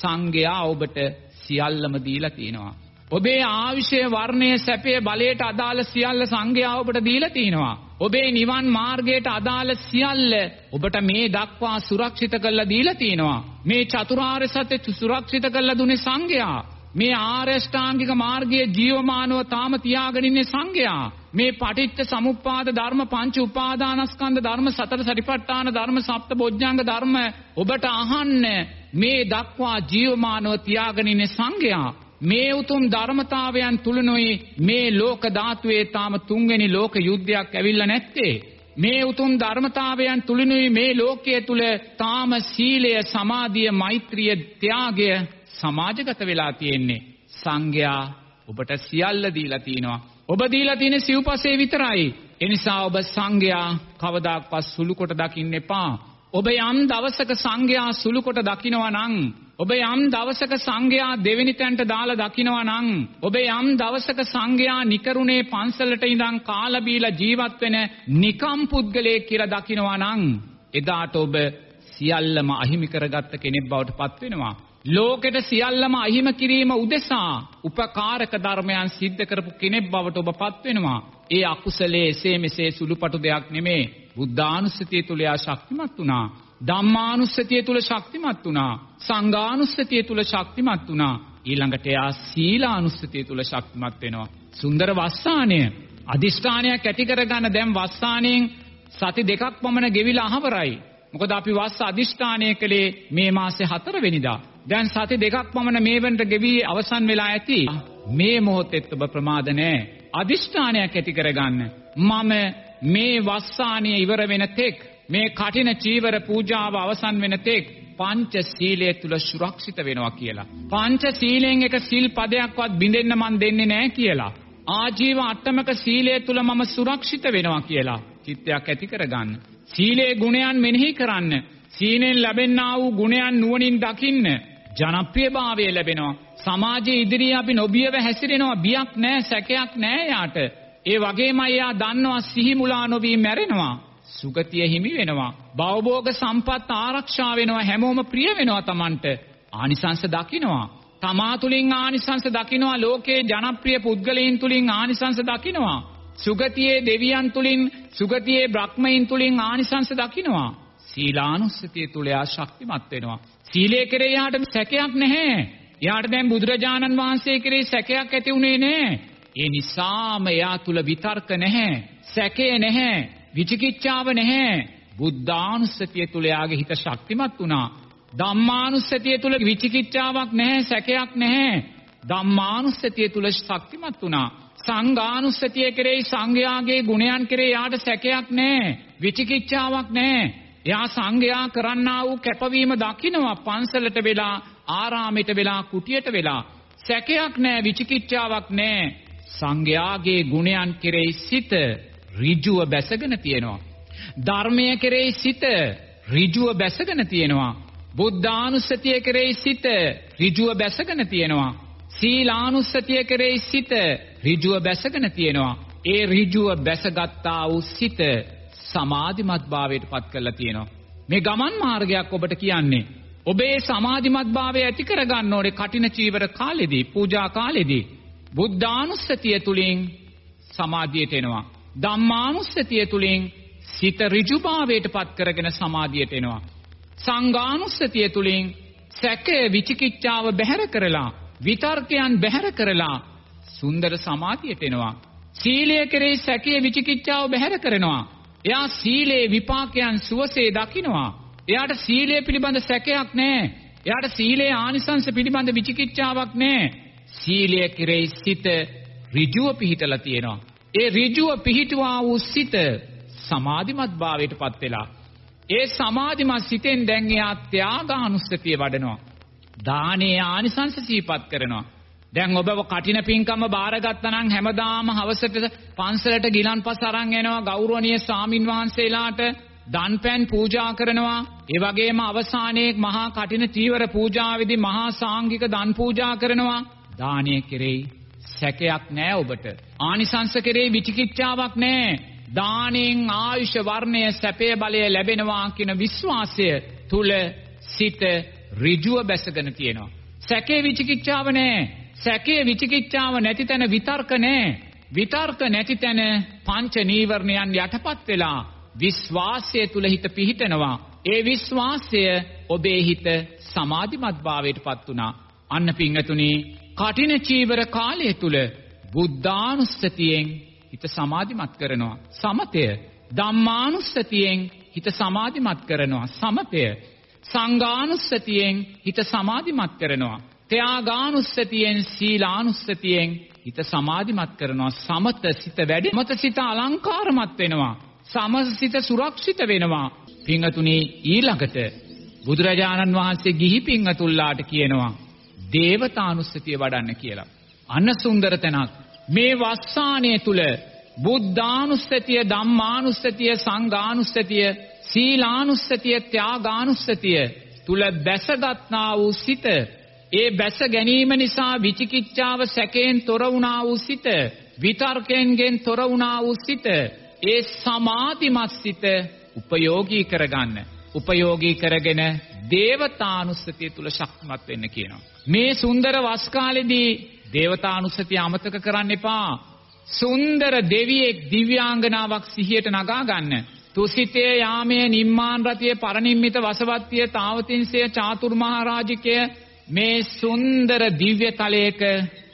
සංඝයා ඔබට සියල්ලම දීලා තිනවා. ඔබේ ආවිෂය වර්ණය සැපේ බලයට අදාළ සියල්ල සංඝයා ඔබට දීලා තිනවා. ඔබේ නිවන් මාර්ගයට අදාළ සියල්ල ඔබට මේ දක්වා සුරක්ෂිත කරලා දීලා තිනවා. මේ චතුරාර්ය සත්‍ය සුරක්ෂිත කරලා දුන්නේ සංඝයා. මේ ආරෂ්ඨාංගික මාර්ගයේ ජීවමානව තාම තියාගෙන ඉන්නේ සංඝයා. මේ පටිච්ච සමුප්පාද ධර්ම පංච උපාදානස්කන්ධ ධර්ම සතර සරිපට්ඨාන ධර්ම සප්ත බොජ්ජංග ධර්ම ඔබට අහන්න මේ දක්වා ජීවමානව තියාගෙන ඉන්නේ සංඝයා. මේ උතුම් ධර්මතාවයන් තුලනොයි මේ ලෝක ධාතුවේ තාම තුන්වෙනි ලෝක යුද්ධයක් ඇවිල්ලා නැත්තේ. මේ උතුම් ධර්මතාවයන් තුලිනුයි මේ ලෝකයේ තුල තාම සීලය, සමාධිය, මෛත්‍රිය, ත්‍යාගය සමාජගත වෙලා තියෙන්නේ. සංඝයා ඔබට සියල්ල දීලා තිනවා. ඔබ දීලා තියෙන සිව්පසේ විතරයි. එනිසා ඔබ සංඝයා කවදාක්වත් සුළු කොට දකින්න එපා. ඔබ යම් දවසක සංඝයා සුළු කොට දකිනවා නම් ඔබ යම් දවසක සංඝයා දෙවෙනි තැනට දාලා දකිනවා නම් ඔබ යම් දවසක සංඝයා නිකරුණේ පන්සලට ඉඳන් කාලා බීලා ජීවත් වෙන නිකම් පුද්ගලයෙක් කියලා දකිනවා නම් එදාට ඔබ සියල්ලම අහිමි කරගත්ත කෙනෙක් බවට පත් වෙනවා. ලෝකෙට සියල්ලම අහිම කිරීම උදෙසා උපකාරක ධර්මයන් සිද්ධ කරපු කෙනෙක් බවට ඔබ පත් වෙනවා. ඒ අකුසලයේ එසේ මෙසේ සුළුපටු දෙයක් නෙමේ. බුද්ධානුස්සතිය තුල යා ශක්තිමත් වුණා. ධම්මානුස්සතිය තුල ශක්තිමත් වුණා. සංඝානුස්සතිය තුල ශක්තිමත් වුණා. ඊළඟට යා සීලානුස්සතිය තුල ශක්තිමත් වෙනවා. සුන්දර වස්සානය අදිෂ්ඨානයක් ඇති කරගන්න දැන් වස්සානයෙන් සති දෙකක් පමණ ගෙවිලා අහවරයි. මොකද අපි වස්ස අදිෂ්ඨානය කළේ මේ මාසේ 4 වෙනිදා. දැන් සති දෙකක් පමණ මේ වෙනට ගෙවි අවසන් වෙලා ඇති. මේ මොහොතෙත් ඔබ ප්‍රමාද නැහැ. අදිෂ්ඨානයක් ඇති කරගන්න. මම මේ වස්සානිය ඉවර වෙන තෙක් මේ කටින චීවර පූජාව අවසන් වෙන තෙක් පංච සීලය තුල සුරක්ෂිත වෙනවා කියලා. පංච සීලෙන් එක සිල් පදයක්වත් බිඳෙන්න මන් දෙන්නේ නැහැ කියලා. ආජීව අට්ටමක සීලය තුල මම සුරක්ෂිත වෙනවා කියලා චිත්තයක් ඇති කරගන්න. සීලේ ගුණයන් මෙනෙහි කරන්න. සීනෙන් ලැබෙන්නා වූ ගුණයන් නුවණින් දකින්න. ජනප්‍රියභාවය ලැබෙනවා. සමාජයේ ඉදිරියේ අපි නොබියව හැසිරෙනවා. බියක් නැහැ, සැකයක් නැහැ යාට. ඒ වගේම එයා දන්නවා සිහි මුලා නොවි මැරෙනවා. සුගතිය හිමි වෙනවා. භවභෝග සම්පත් ආරක්ෂා වෙනවා. හැමෝම ප්‍රිය වෙනවා Tamanට. ආනිසංස දකින්නවා. තමා තුලින් ආනිසංස දකින්නවා. ලෝකේ ජනප්‍රිය පුද්ගලයන් තුලින් ආනිසංස දකින්නවා. සුගතියේ දෙවියන් තුලින් සුගතියේ බ්‍රහ්මයන් තුලින් ආනිසංස දකින්නවා. සීලානුස්සතිය තුල යා ශක්තිමත් වෙනවා. සීලය කෙරේ යාට සැකයක් නැහැ. යාට දැන් බුදුරජාණන් වහන්සේ කෙරේ සැකයක් ඇති උනේ නැහැ. ඒ නිසාම එයා තුල විතර්ක නැහැ. සැකය නැහැ. විචිකිච්ඡාව නැහැ. බුද්ධානුස්සතිය තුල යාගේ හිත ශක්තිමත් වුණා. ධම්මානුස්සතිය තුල විචිකිච්ඡාවක් නැහැ, සැකයක් නැහැ. ධම්මානුස්සතිය තුල ශක්තිමත් වුණා. සංඝානුස්සතිය කෙරෙහි සංඝයාගේ ගුණයන් කෙරෙහි යාට සැකයක් නැහැ. විචිකිච්ඡාවක් නැහැ. එයා සංඝයා කරන්නා වූ කැපවීම දකිනවා පන්සලට වෙලා ආරාමයට වෙලා කුටියට වෙලා. සැකයක් නැහැ විචිකිච්ඡාවක් නැහැ සංඝයාගේ ගුණයන් කෙරෙහි සිත ඍජුව බැසගෙන තියෙනවා. ධර්මය කෙරෙහි සිත ඍජුව බැසගෙන තියෙනවා. බුද්ධානුස්සතිය කෙරෙහි සිත ඍජුව බැසගෙන තියෙනවා. සීලානුස්සතිය කෙරෙහි සිත ඍජුව බැසගෙන තියෙනවා. ඒ ඍජුව බැසගත්තා වූ සිත සමාධිමත් භාවයට පත් කරලා තියෙනවා. මේ ගමන් මාර්ගයක් ඔබට කියන්නේ ඔබේ සමාධිමත්භාවය ඇති කරගන්න ඕනේ කටින චීවර කාලෙදී, පූජා කාලෙදී. බුද්ධානුස්සතිය තුලින් සමාධියට එනවා. ධම්මානුස්සතිය තුලින් සිත ඍජුභාවයට පත් කරගෙන සමාධියට එනවා. සංඝානුස්සතිය තුලින් සැකය විචිකිච්ඡාව බැහැර කරලා විතර්කයන් බැහැර කරලා සුන්දර සමාධියට එනවා. සීලය කෙරෙහි සැකයේ විචිකිච්ඡාව බැහැර කරනවා. එයා සීලේ විපාකයන් සුවසේ දකිනවා. එයාට සීලය පිළිබඳ සැකයක් නැහැ. එයාට සීලේ ආනිසංස පිළිබඳ විචිකිච්ඡාවක් නැහැ. සීලය කෙරෙහි සිත ඍජුව පිහිටලා තියෙනවා. ඒ ඍජුව පිහිටුවා වූ සිත සමාධිමත් භාවයට පත් වෙලා ඒ සමාධිමත් සිතෙන් දැන් එයා ත්‍යාගානුස්සතිය වඩනවා. දානේ ආනිසංස සීපත් කරනවා. දැන් ඔබව කටින පින්කම බාරගත්තා නම් හැමදාම හවසට පන්සලට ගිලන්පස් අරන් එනවා. ගෞරවනීය ස්වාමින් වහන්සේලාට දන්පැන් පූජා කරනවා. ඒ වගේම අවසානයේ මහා කටින චීවර පූජාවේදී මහා සාංගික දන් පූජා කරනවා. දානය කෙරෙහි සැකයක් නැහැ ඔබට. ආනිසංස කෙරෙහි විචිකිච්ඡාවක් නැහැ දානෙන් ආයුෂ වර්ණය සැපේ බලය ලැබෙනවා කියන විශ්වාසය තුල සිත ඍජුව බැසගෙන තියෙනවා. සැකේ විචිකිච්ඡාව නැහැ සැකේ විචිකිච්ඡාව නැති තැන විතර්ක නැහැ. විතර්ක නැති තැන පංච නීවරණයන් යටපත් වෙලා විශ්වාසය තුල හිත පිහිටනවා. ඒ විශ්වාසය ඔබේ හිත සමාධිමත් භාවයට පත් වුණා. අන්න පිංගතුනි කටින චීවර කාලය තුල බුද්ධානුස්සතියෙන් හිත සමාධිමත් කරනවා. සමතය ධම්මානුස්සතියෙන් හිත සමාධිමත් කරනවා. සමතය සංඝානුස්සතියෙන් හිත සමාධිමත් කරනවා. ත්‍යාගානුස්සතියෙන් සීලානුස්සතියෙන් හිත සමාධිමත් කරනවා. සමත සිත වැඩි මත සිත අලංකාරමත් වෙනවා. සමසිත සුරක්ෂිත වෙනවා. පිංගතුනි ඊළඟට බුදුරජාණන් වහන්සේ ගිහි පිංගතුල්ලාට කියනවා දේවතානුස්සතිය වඩන්න කියලා. අන්න සුන්දර තැනක්. මේ වස්සානය තුල බුද්ධානුස්සතිය ධම්මානුස්සතිය සංඝානුස්සතිය සීලානුස්සතිය ත්‍යාගානුස්සතිය තුල බැසගත්නා වූ සිත ඒ බැස ගැනීම නිසා විචිකිච්ඡාව සැකයෙන් තොර වුණා වූ සිත විතර්කයෙන්ගෙන් තොර වුණා වූ සිත ඒ සමාධිමත් සිත උපයෝගී කරගන්න උපයෝගී කරගෙන දේවතානුස්සතිය තුල ශක්තිමත් වෙන්න කියනවා. මේ සුන්දර වස් කාලෙදී දේවතානුස්සතිය අමතක කරන්න එපා. සුන්දර දෙවියෙක් දිව්‍යාංගනාවක් සිහියට නගා ගන්න. තුසිතේ යාමයේ නිම්මාන් රතියේ පරිනිම්මිත වසවත්තිය තාවතින්සේ චාතුරු මහරජිකය මේ සුන්දර දිව්‍ය තලයක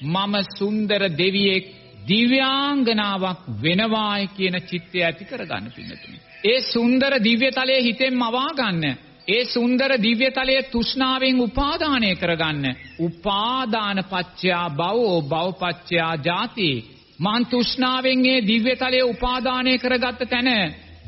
මම සුන්දර දෙවියෙක් දිව්‍යාංගනාවක් වෙනවායි කියන චිත්තය ඇති කරගන්න පින්නතුනි. ඒ සුන්දර දිව්‍ය තලයේ හිතෙන් මවා ගන්න. ඒ සුන්දර දිව්‍ය තලයේ තෘෂ්ණාවෙන් උපාදානය කරගන්න. උපාදාන පච්චයා භවෝ භව පච්චයා ජාති. මං තෘෂ්ණාවෙන් ඒ දිව්‍ය තලයේ උපාදානය කරගත්ත තැන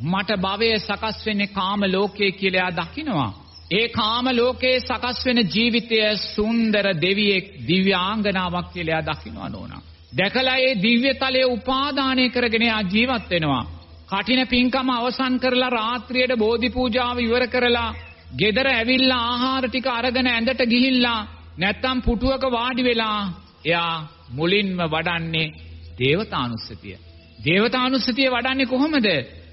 මට භවය සකස් වෙන්නේ කාම ලෝකයේ කියලා දකිනවා. ඒ කාම ලෝකයේ සකස් වෙන ජීවිතය සුන්දර දෙවියෙක් දිව්‍යාංගනාවක් කියලා දකින්න ඕන. දැකලා ඒ දිව්‍ය තලයේ උපාදානය කරගෙන යා ජීවත් වෙනවා. කටින පින්කම අවසන් කරලා රාත්‍රියේ බෝධි පූජාව ඉවර කරලා ගෙදර ඇවිල්ලා ආහාර ටික අරගෙන ඇඳට ගිහිල්ලා නැත්තම් පුටුවක වාඩි වෙලා එයා මුලින්ම වඩන්නේ දේවතානුස්සතිය. දේවතානුස්සතිය වඩන්නේ කොහොමද?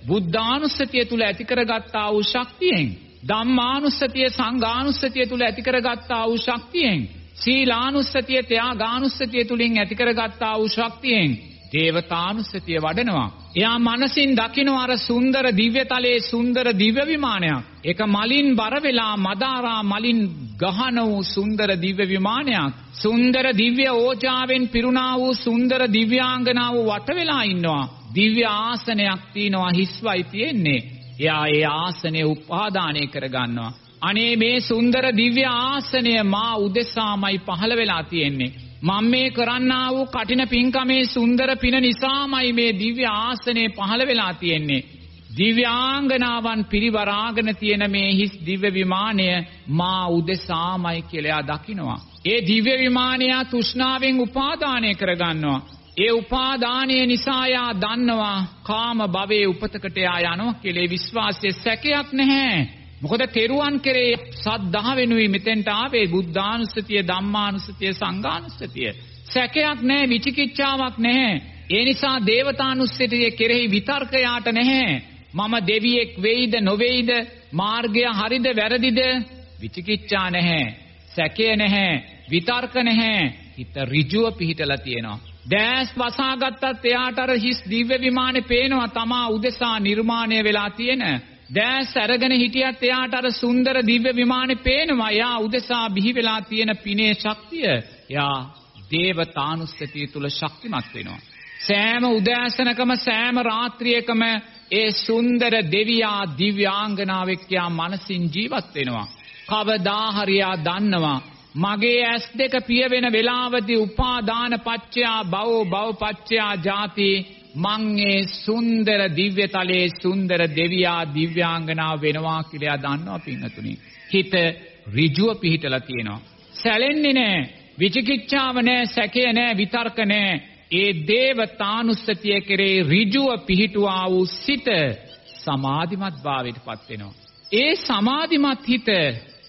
බුද්ධානුස්සතිය තුල ඇති කරගත්තා වූ ශක්තියෙන්. ධම්මානුස්සතිය සංඝානුස්සතිය තුල ඇති කරගත්තා වූ ශක්තියෙන් සීලානුස්සතිය ත්‍යාගානුස්සතිය තුලින් ඇති කරගත්තා වූ ශක්තියෙන් දේවතානුස්සතිය වඩනවා. එයා මනසින් දකින්න අර සුන්දර දිව්‍යතලයේ සුන්දර දිව්‍ය විමානයක්. ඒක මලින් බර වෙලා මදාරා මලින් ගහන වූ සුන්දර දිව්‍ය විමානයක්. සුන්දර දිව්‍ය ඕජාවෙන් පිරුණා වූ සුන්දර දිව්‍යාංගනාව වට වෙලා ඉන්නවා. දිව්‍ය ආසනයක් තියනවා හිස්වයි තියෙන්නේ. එයා ඒ ආසනය උපාදානය කරගන්නවා. අනේ මේ සුන්දර දිව්‍ය ආසනය මා උදෙසාමයි පහළ වෙලා තියෙන්නේ. මම මේ කරන්නා වූ කටින පින්කමේ සුන්දර පින නිසාමයි මේ දිව්‍ය ආසනය පහළ වෙලා තියෙන්නේ. දිව්‍යාංගනාවන් පිරිවරාගෙන තියෙන මේ හිස් දිව්‍ය විමානය මා උදෙසාමයි කියලා දකිනවා. ඒ දිව්‍ය විමානය තෘෂ්ණාවෙන් උපාදානය කරගන්නවා. ඒ උපාදානය නිසා යා දන්නවා කාම භවයේ උපතකට යා යනවා කියලා විශ්වාසයේ සැකයක් නැහැ. මොකද තෙරුවන් කෙරේ සද්ධා වෙනුයි මෙතෙන්ට ආවේ බුද්ධානුස්සතිය ධම්මානුස්සතිය සංඝානුස්සතිය. සැකයක් නැහැ විචිකිච්ඡාවක් නැහැ. ඒ නිසා දේවතානුස්සතිය කෙරෙහි විතර්ක යාට නැහැ. මම දෙවියෙක් වෙයිද නොවේයිද මාර්ගය හරිද වැරදිද විචිකිච්ඡා නැහැ, සැකය නැහැ, විතර්ක නැහැ. හිත ඍජුව පිහිටලා තියෙනවා. දැස් වසාගත්තත් එයාට අර හිස් දිව්‍ය විමානේ පේනවා තමා උදෙසා නිර්මාණය වෙලා තියෙන. දැස් අරගෙන හිටියත් එයාට අර සුන්දර දිව්‍ය විමානේ පේනවා. එයා උදෙසා බිහි වෙලා තියෙන පිනේ ශක්තිය. එයා දේවතානුස්සතිය තුල ශක්තිමත් වෙනවා. සෑම උදෑසනකම සෑම රාත්‍රියකම ඒ සුන්දර දෙවියා දිව්‍යාංගනාවෙක් යා මනසින් ජීවත් වෙනවා. කවදා හරියා දන්නවා මගේ ඇස් දෙක පිය වෙන වෙලාවදී උපාදාන පච්චයා භව භව පච්චයා ජාති මං ඒ සුන්දර දිව්‍ය තලයේ සුන්දර දෙවියා දිව්‍යාංගනා වෙනවා කියලා දන්නවා පින්නතුනි. හිත ඍජුව පිහිටලා තියෙනවා. සැලෙන්නේ නැහැ. විචිකිච්ඡාව නැහැ, සැකය නැහැ, විතර්ක නැහැ. ඒ දේවතානුස්සතිය කෙරේ ඍජුව පිහිටුවා වූ සිත සමාධිමත් භාවයට පත් වෙනවා. ඒ සමාධිමත් හිත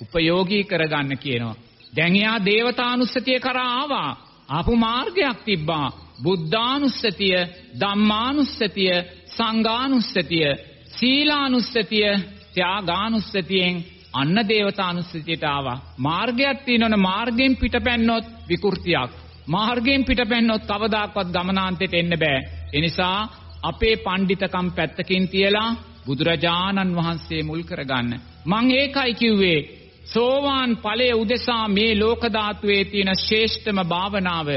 උපයෝගී කරගන්න කියනවා. දැන් එයා දේවතානුස්සතිය කරා ආවා. ආපු මාර්ගයක් තිබ්බා. බුද්ධානුස්සතිය, ධම්මානුස්සතිය, සංඝානුස්සතිය, සීලානුස්සතිය, ත්‍යාගානුස්සතියෙන් අන්න දේවතානුස්සතියට ආවා. මාර්ගයක් තියෙනවනේ මාර්ගයෙන් පිටපැන්නොත් විකෘතියක්. මාර්ගයෙන් පිටපැන්නොත් කවදාක්වත් ගමනාන්තයට එන්න බෑ. ඒ නිසා අපේ පඬිතකම් පැත්තකින් තියලා බුදුරජාණන් වහන්සේ මුල් කරගන්න. මං ඒකයි කිව්වේ සෝවාන් ඵලයේ උදෙසා මේ ලෝක ධාතුවේ තියෙන ශ්‍රේෂ්ඨම භාවනාව.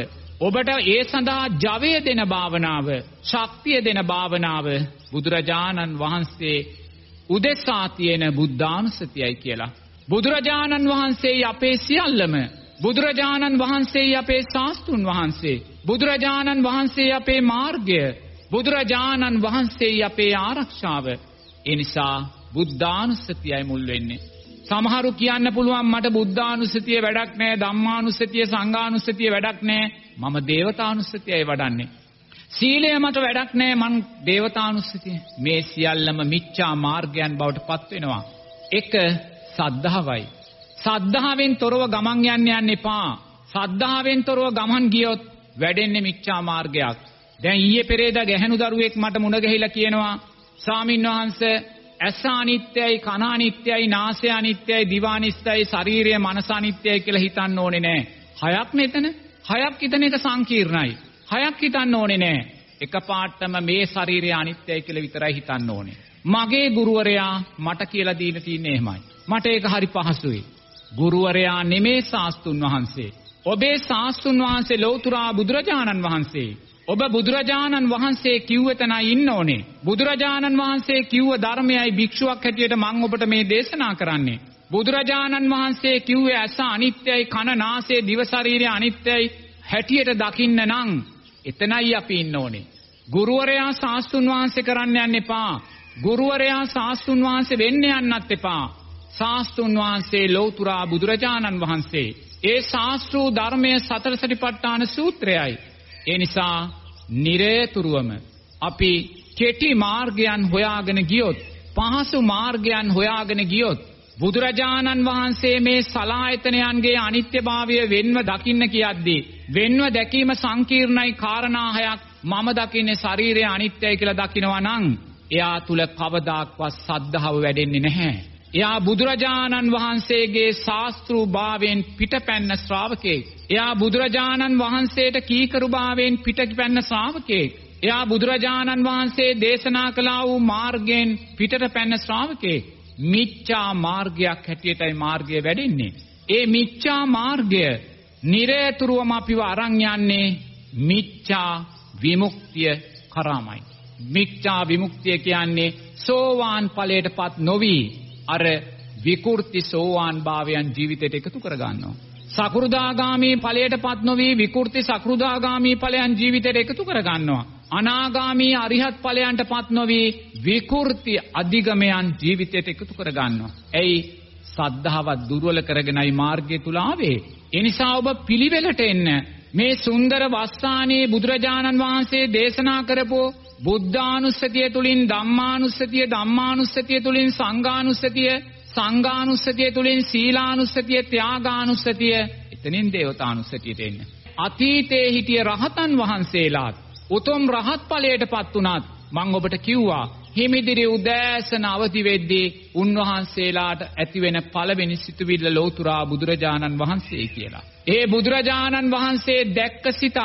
ඔබට ඒ සඳහා ජවය දෙන භාවනාව ශක්තිය දෙන භාවනාව බුදුරජාණන් වහන්සේ උදෙසා තියෙන බුද්ධානුස්සතියයි කියලා. බුදුරජාණන් වහන්සේයි අපේ සියල්ලම බුදුරජාණන් වහන්සේයි අපේ ශාස්ත්‍රුන් වහන්සේ බුදුරජාණන් වහන්සේයි අපේ මාර්ගය බුදුරජාණන් වහන්සේයි අපේ ආරක්ෂාව. ඒ නිසා බුද්ධානුස්සතියයි මුල් වෙන්නේ. සමහරු කියන්න පුළුවන් මට බුද්ධානුස්සතිය වැඩක් නැහැ ධම්මානුස්සතිය සංඝානුස්සතිය වැඩක් නැහැ මම දේවතානුස්සතියයි වඩන්නේ. සීලය මට වැඩක් නැහැ මං දේවතානුස්සතිය. මේ සියල්ලම මිච්ඡා මාර්ගයන් බවට පත් වෙනවා. එක සද්ධාවයි. සද්ධාවෙන් තොරව ගමන් යන්න යන්න එපා. සද්ධාවෙන් තොරව ගමන් ගියොත් වැඩෙන්නේ මිච්ඡා මාර්ගයක්. දැන් ඊයේ පෙරේදා ගැහණු දරුවෙක් මට මුණ ගැහිලා කියනවා ස්වාමින්වහන්සේ ඇස අනිත්‍යයි කන අනිත්‍යයි නාසය අනිත්‍යයි දිව අනිත්‍යයි ශරීරය මනස අනිත්‍යයි කියලා හිතන්න ඕනේ නෑ. හයක් මෙතන හයක් හිතන එක සංකීර්ණයි. හයක් හිතන්න ඕනේ නෑ. එකපාරටම මේ ශරීරය අනිත්‍යයි කියලා විතරයි හිතන්න ඕනේ. මගේ ගුරුවරයා මට කියලා දීලා තින්නේ එහෙමයි. මට ඒක හරි පහසුයි. ගුරුවරයා නෙමේ ශාස්තුන් වහන්සේ. ඔබේ ශාස්තුන් වහන්සේ ලෞතුරා බුදුරජාණන් වහන්සේ. ඔබ බුදුරජාණන් වහන්සේ කිව්ව තැන ඉන්න ඕනේ. බුදුරජාණන් වහන්සේ කිව්ව ධර්මයයි භික්ෂුවක් හැටියට මම ඔබට මේ දේශනා කරන්නේ. බුදුරජාණන් වහන්සේ කිව්වේ ඇස අනිත්‍යයි, කන නාසය දිව ශරීරය අනිත්‍යයි හැටියට දකින්න නම් එතනයි අපි ඉන්න ඕනේ. ගුරුවරයා ශාස්තුන් වහන්සේ කරන්න යන්න එපා. ගුරුවරයා ශාස්තුන් වහන්සේ වෙන්න යන්නත් එපා. ශාස්තුන් වහන්සේ ලෞතුරා බුදුරජාණන් වහන්සේ. ඒ ශාස්ත්‍රූ ධර්මයේ සතර සටිපට්ඨාන සූත්‍රයයි. ඒ නිසා නිරේතුරුවම අපි කෙටි මාර්ගයන් හොයාගෙන ගියොත් පහසු මාර්ගයන් හොයාගෙන ගියොත් බුදුරජාණන් වහන්සේ මේ සලායතනයන්ගේ අනිත්‍යභාවය වෙන්ව දකින්න කියද්දී වෙන්ව දැකීම සංකීර්ණයි කාරණා හයක් මම දකින්නේ ශරීරය අනිත්‍යයි කියලා දකිනවා නම් එයා තුල කවදාක්වත් සද්ධාව වැඩෙන්නේ නැහැ. එයා බුදුරජාණන් වහන්සේගේ ශාස්ත්‍රූ භාවයෙන් පිටපැන්න ශ්‍රාවකෙක්. එයා බුදුරජාණන් වහන්සේට කීකරුභාවයෙන් පිටපැන්න ශ්‍රාවකෙක්. එයා බුදුරජාණන් වහන්සේ දේශනා කළා වූ මාර්ගයෙන් පිටට පැන්න ශ්‍රාවකෙක්. මිච්ඡා මාර්ගයක් හැටියටයි මාර්ගය වැඩෙන්නේ. ඒ මිච්ඡා මාර්ගය නිරේතුරුවම අපිව අරන් යන්නේ මිච්ඡා විමුක්තිය කරාමයි. මිච්ඡා විමුක්තිය කියන්නේ සෝවාන් ඵලයටපත් නොවි අර විකෘති සෝවාන් භාවයන් ජීවිතයට එකතු කරගන්නවා. සකෘදාගාමී ඵලයටපත් නොවි විකෘති සකෘදාගාමී ඵලයන් ජීවිතයට එකතු කරගන්නවා. අනාගාමී අරිහත් ඵලයන්ටපත් නොවි විකෘති අධිගමයන් ජීවිතයට එකතු කරගන්නවා. එයි සද්ධාවත් දුර්වල කරගෙනයි මාර්ගය තුල ආවේ. ඒ නිසා ඔබ පිළිවෙලට එන්න මේ සුන්දර වස්සානයේ බුදුරජාණන් වහන්සේ දේශනා කරපෝ බුද්ධානුස්සතිය තුලින් ධම්මානුස්සතිය ධම්මානුස්සතිය තුලින් සංඝානුස්සතිය සංඝානුස්සතිය තුලින් සීලානුස්සතිය ත්‍යාගානුස්සතිය එතනින් දේවතානුස්සතියට එන්න. අතීතයේ හිටිය රහතන් වහන්සේලාත් උතුම් රහත් ඵලයටපත් උනත් මම ඔබට කිව්වා හිමිදිරි උදෑසන අවදි වෙද්දී උන්වහන්සේලාට ඇතිවෙන පළවෙනි සිතුවිල්ල ලෝතුරා බුදුරජාණන් වහන්සේ කියලා. ඒ බුදුරජාණන් වහන්සේ දැක්ක සිතත්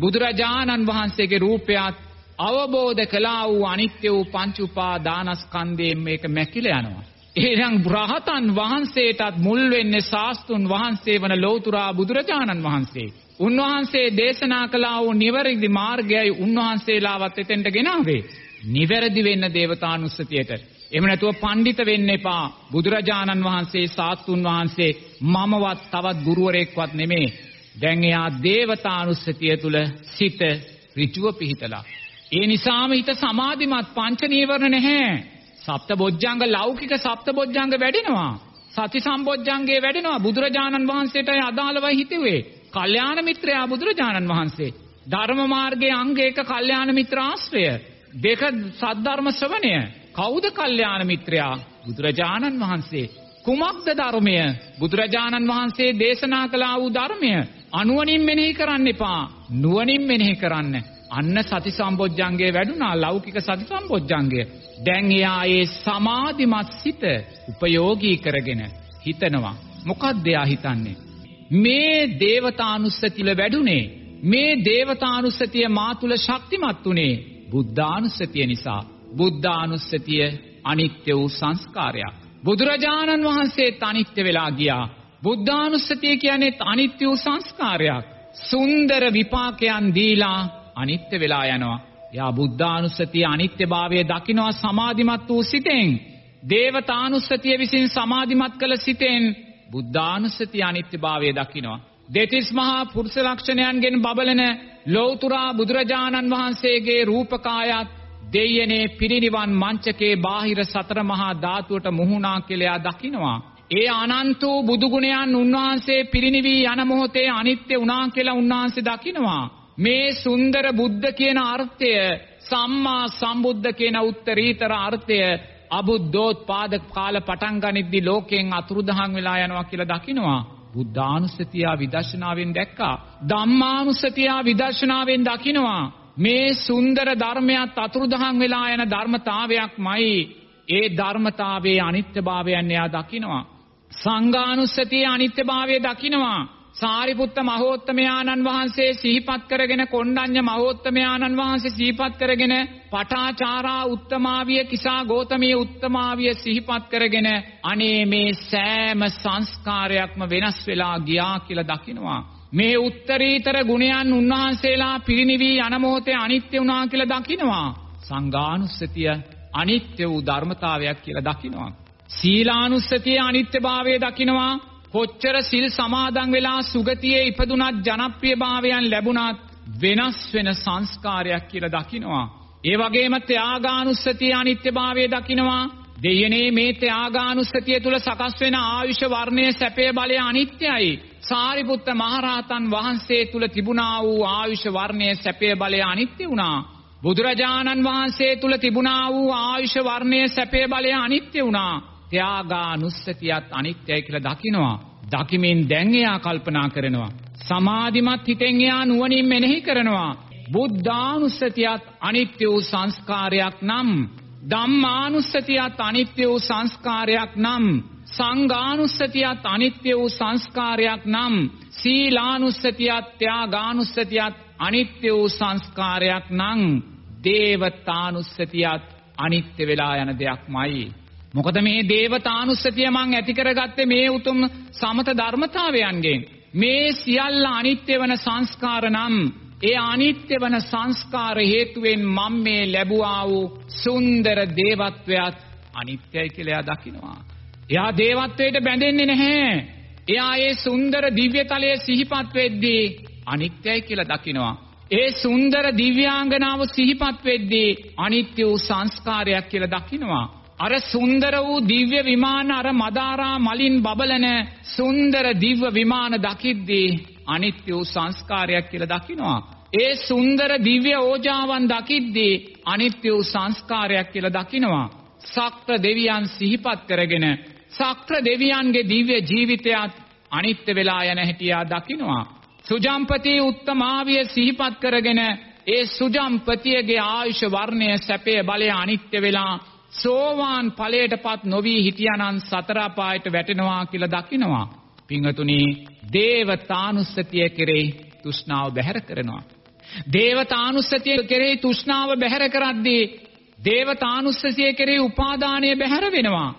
බුදුරජාණන් වහන්සේගේ රූපයත් අවබෝධ කළා වූ අනිත්‍ය වූ පංච උපාදානස්කන්ධයෙන් මේක මැකිලා යනවා. එහෙනම් රහතන් වහන්සේටත් මුල් වෙන්නේ ශාස්තුන් වහන්සේ වන ලෞතුරා බුදුරජාණන් වහන්සේ. උන්වහන්සේ දේශනා කළා වූ නිවැරදි මාර්ගයයි උන්වහන්සේලාවත් එතෙන්ට ගෙනාවේ. නිවැරදි වෙන්න දේවතානුස්සතියට. එහෙම නැතුව පඬිත වෙන්න එපා. බුදුරජාණන් වහන්සේ ශාස්තුන් වහන්සේ මමවත් තවත් ගුරුවරයෙක්වත් නෙමේ. දැන් එයා දේවතානුස්සතිය තුල සිත ඍජුව පිහිටලා. ඒ නිසාම හිත සමාධිමත් පංච නීවරණ නැහැ. සප්ත බොජ්ජංග ලෞකික සප්ත බොජ්ජංග වැඩෙනවා. සති සම්බොජ්ජංගේ වැඩෙනවා. බුදුරජාණන් වහන්සේටයි අදාළවයි හිතුවේ. කල්යාණ මිත්‍රයා බුදුරජාණන් වහන්සේ. ධර්ම මාර්ගයේ අංග එක කල්යාණ මිත්‍ර ආශ්‍රය. දෙක සද්ධර්ම ශ්‍රවණය. කවුද කල්යාණ මිත්‍රයා? බුදුරජාණන් වහන්සේ. කුමක්ද ධර්මය? බුදුරජාණන් වහන්සේ දේශනා කළා වූ ධර්මය. අනුවණින් මෙනෙහි කරන්න එපා. නුවණින් මෙනෙහි කරන්න. අන්න සති සම්බොජ්ජංගේ වැඩුණා ලෞකික සති සම්බොජ්ජංගය. දැන් එයා ඒ සමාධිමත් සිත උපයෝගී කරගෙන හිතනවා. මොකක්ද එයා හිතන්නේ? මේ දේවතානුස්සතිල වැඩුණේ මේ දේවතානුස්සතිය මා තුල ශක්තිමත් උනේ බුද්ධානුස්සතිය නිසා. බුද්ධානුස්සතිය අනිත්‍ය වූ සංස්කාරයක්. බුදුරජාණන් වහන්සේත් අනිත්‍ය වෙලා ගියා. බුද්ධානුස්සතිය කියන්නේ අනිත්‍ය වූ සංස්කාරයක්. සුන්දර විපාකයන් දීලා අනිත්‍ය වෙලා යනවා. යා බුද්ධානුස්සතිය අනිත්‍යභාවය දකිනවා සමාධිමත් වූ සිතෙන්. දේවතානුස්සතිය විසින් සමාධිමත් කළ සිතෙන් බුද්ධානුස්සතිය අනිත්‍යභාවය දකිනවා. දෙතිස් මහා පුරුෂ ලක්ෂණයන්ගෙන් බබලන ලෞතුරා බුදුරජාණන් වහන්සේගේ රූපකායත් දෙයනේ පිරිනිවන් මංචකේ බාහිර සතර මහා ධාතුවට මුහුණා කියලා දකිනවා. ඒ අනන්ත වූ බුදු ගුණයන් උන්වහන්සේ පිරිනිවි යන මොහොතේ අනිත්‍ය වුණා කියලා උන්වහන්සේ දකිනවා. මේ සුන්දර බුද්ධ කියන අර්ථය සම්මා සම්බුද්ධ කියන උත්තරීතර අර්ථය අබුද්ධෝත්පාද කාල පටන් ගනිද්දි ලෝකයෙන් අතුරුදහන් වෙලා යනවා කියලා දකිනවා. බුද්ධානුස්සතිය විදර්ශනාවෙන් දැක්කා. ධම්මානුස්සතිය විදර්ශනාවෙන් දකිනවා. මේ සුන්දර ධර්මයක් අතුරුදහන් වෙලා යන ධර්මතාවයක්මයි. ඒ ධර්මතාවයේ අනිත්‍යභාවයන් එයා දකිනවා. සංඝානුස්සතිය අනිත්‍යභාවය දකිනවා. සාරිපුත්ත මහෝත්තමයාණන් වහන්සේ සිහිපත් කරගෙන කොණ්ඩඤ්ඤ මහෝත්තමයාණන් වහන්සේ සිහිපත් කරගෙන පටාචාරා උත්තමාවිය කිසා ගෝතමී උත්තමාවිය සිහිපත් කරගෙන අනේ මේ සෑම සංස්කාරයක්ම වෙනස් වෙලා ගියා කියලා දකිනවා. මේ උත්තරීතර ගුණයන් උන්වහන්සේලා පිරිනිවි යන මොහොතේ අනිත්‍ය වුණා කියලා දකිනවා. සංඝානුස්සතිය අනිත්‍ය වූ ධර්මතාවයක් කියලා දකිනවා. සීලානුස්සතිය අනිත්‍යභාවය දකිනවා. කොච්චර සිල් සමාදන් වෙලා සුගතියේ ඉපදුනත් ජනප්‍රියභාවයන් ලැබුණත් වෙනස් වෙන සංස්කාරයක් කියලා දකිනවා. ඒ වගේම ත්‍යාගානුස්සතිය අනිත්‍යභාවය දකිනවා. දෙයනේ මේ ත්‍යාගානුස්සතිය තුල සකස් වෙන ආයුෂ වර්ණය සැපය බලය අනිත්‍යයි. සාරිපුත්ත මහරහතන් වහන්සේ තුල තිබුණා වූ ආයුෂ වර්ණය සැපය බලය අනිත්‍ය වුණා. බුදුරජාණන් වහන්සේ තුල තිබුණා වූ ආයුෂ වර්ණය සැපය බලය අනිත්‍ය වුණා. ත්‍යාගානුස්සතියත් අනිත්‍යයි කියලා දකිනවා. දකිමින් දැන් එයා කල්පනා කරනවා. සමාධිමත් හිතෙන් එයා නුවණින් මෙනෙහි කරනවා. බුද්ධානුස්සතියත් අනිත්‍ය වූ සංස්කාරයක් නම් ධම්මානුස්සතියත් අනිත්‍ය වූ සංස්කාරයක් නම් සංඝානුස්සතියත් අනිත්‍ය වූ සංස්කාරයක් නම් සීලානුස්සතියත් ත්‍යාගානුස්සතියත් අනිත්‍ය වූ සංස්කාරයක් නම් දේවතානුස්සතියත් අනිත්‍ය වෙලා යන දෙයක්මයි මොකද මේ දේවතානුස්සතිය මං ඇති කරගත්තේ මේ උතුම් සමත ධර්මතාවයන්ගෙන්. මේ සියල්ල අනිත්‍ය වන සංස්කාර නම් ඒ අනිත්‍ය වන සංස්කාර හේතුවෙන් මම මේ ලැබුවා වූ සුන්දර දේවත්වයක් අනිත්‍යයි කියලා එයා දකිනවා. එයා දේවත්වයට බැඳෙන්නේ නැහැ. එයා ඒ සුන්දර දිව්‍යතලයේ සිහිපත් වෙද්දී අනිත්‍යයි කියලා දකිනවා. ඒ සුන්දර දිව්‍යාංගනාව සිහිපත් වෙද්දී අනිත්‍ය වූ සංස්කාරයක් කියලා දකිනවා. අර සුන්දර වූ දිව්‍ය විමාන අර මදාරා මලින් බබලන සුන්දර දිව්‍ය විමාන දකිද්දී අනිත්‍ය වූ සංස්කාරයක් කියලා දකිනවා. ඒ සුන්දර දිව්‍ය ඕජාවන් දකිද්දී අනිත්‍ය වූ සංස්කාරයක් කියලා දකිනවා. සක්‍ර දෙවියන් සිහිපත් කරගෙන සක්‍ර දෙවියන්ගේ දිව්‍ය ජීවිතයත් අනිත්‍ය වෙලා යන හැටියා දකිනවා. සුජම්පති උත්තමාවිය සිහිපත් කරගෙන ඒ සුජම්පතියගේ ආයුෂ වර්ණය සැපේ බලය අනිත්‍ය වෙලා සෝවාන් ඵලයටපත් නොවි හිටියානම් සතර අපායට වැටෙනවා කියලා දකිනවා. පිංගතුනි දේවතානුස්සතිය කෙරෙහි තෘෂ්ණාව බැහැර කරනවා. දේවතානුස්සතිය කෙරෙහි තෘෂ්ණාව බැහැර කරද්දී දේවතානුස්සතිය කෙරෙහි උපාදානය බැහැර වෙනවා.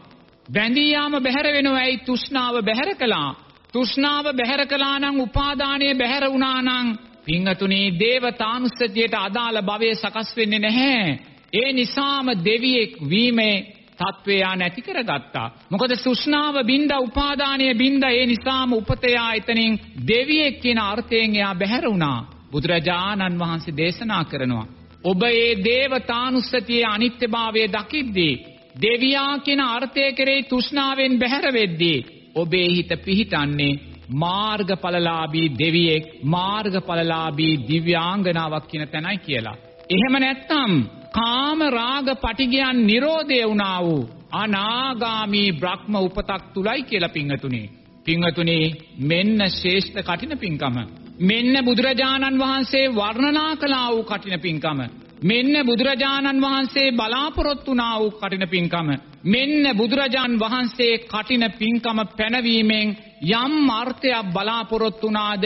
බැඳී යාම බැහැර වෙනවා. ඇයි තෘෂ්ණාව බැහැර කළා? තෘෂ්ණාව බැහැර කළා නම් උපාදානය බැහැර වුණා නම් පිංගතුනි දේවතානුස්සතියට අදාළ භවයේ සකස් වෙන්නේ නැහැ. ඒ නිසාම දෙවියෙක් වීමේ තත්වය නැති කරගත්තා. මොකද සුෂ්ණාව බින්ද උපාදානීය බින්ද ඒ නිසාම උපතයා එතනින් දෙවියෙක් කියන අර්ථයෙන් එයා බැහැර වුණා. බුදුරජාණන් වහන්සේ දේශනා කරනවා. ඔබ ඒ දේවතානුස්සතියේ අනිත්‍යභාවය දකිද්දී දෙවියා කියන අර්ථය කෙරෙහි තෘෂ්ණාවෙන් බැහැර වෙද්දී ඔබේ හිත පිහිටන්නේ මාර්ගඵලලාභී දෙවියෙක් මාර්ගඵලලාභී දිව්‍යාංගනාවක් කියන තැනයි කියලා. එහෙම නැත්නම් කාම රාග පටිගයන් නිරෝධය වුණා වූ අනාගාමී බ්‍රහ්ම උපතක් තුලයි කියලා පිංගතුනේ. පිංගතුනේ මෙන්න ශ්‍රේෂ්ඨ කටින පිංකම. මෙන්න බුදුරජාණන් වහන්සේ වර්ණනා කළා වූ කටින පිංකම. මෙන්න බුදුරජාණන් වහන්සේ බලාපොරොත්තු වුණා වූ කටින පිංකම. මෙන්න බුදුරජාණන් වහන්සේ කටින පිංකම පැනවීමෙන් යම් අර්ථයක් බලාපොරොත්තු වුණාද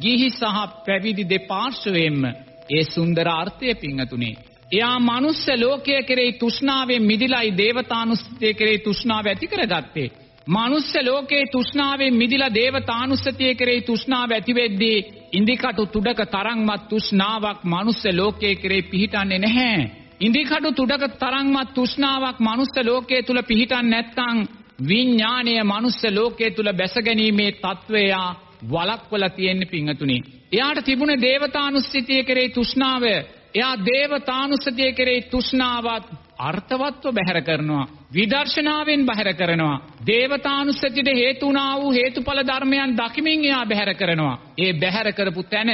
ගිහි සහ පැවිදි දෙපාර්ශ්වයෙන්ම ඒ සුන්දර අර්ථය පිංගතුනේ එයා මනුස්ස ලෝකය කෙරෙහි තෘෂ්ණාවෙන් මිදිලායි දේවතානුස්සතිය කෙරෙහි තෘෂ්ණාව ඇති කරගත්තේ. මනුස්ස ලෝකේ තෘෂ්ණාවෙන් මිදිලා දේවතානුස්සතිය කෙරෙහි තෘෂ්ණාව ඇති වෙද්දී ඉන්දිකටු තුඩක තරම්වත් තෘෂ්ණාවක් මනුස්ස ලෝකයේ කෙරෙහි පිහිටන්නේ නැහැ. ඉන්දිකටු තුඩක තරම්වත් තෘෂ්ණාවක් මනුස්ස ලෝකයේ තුල පිහිටන්නේ නැත්නම් විඥාණය මනුස්ස ලෝකයේ තුල බැසගැනීමේ తත්වය වලක්වලා තියෙන්නේ පිංගතුනි. එයාට තිබුණේ දේවතානුස්සතිය කෙරෙහි තෘෂ්ණාව එයා දේවතානුස්සතිය කෙරෙහි තෘෂ්ණාවත් අර්ථවත්ව බැහැර කරනවා විදර්ශනාවෙන් බැහැර කරනවා. දේවතානුස්සතියට හේතු වුණා වූ හේතුඵල ධර්මයන් දකිමින් එයා බැහැර කරනවා. ඒ බැහැර කරපු තැන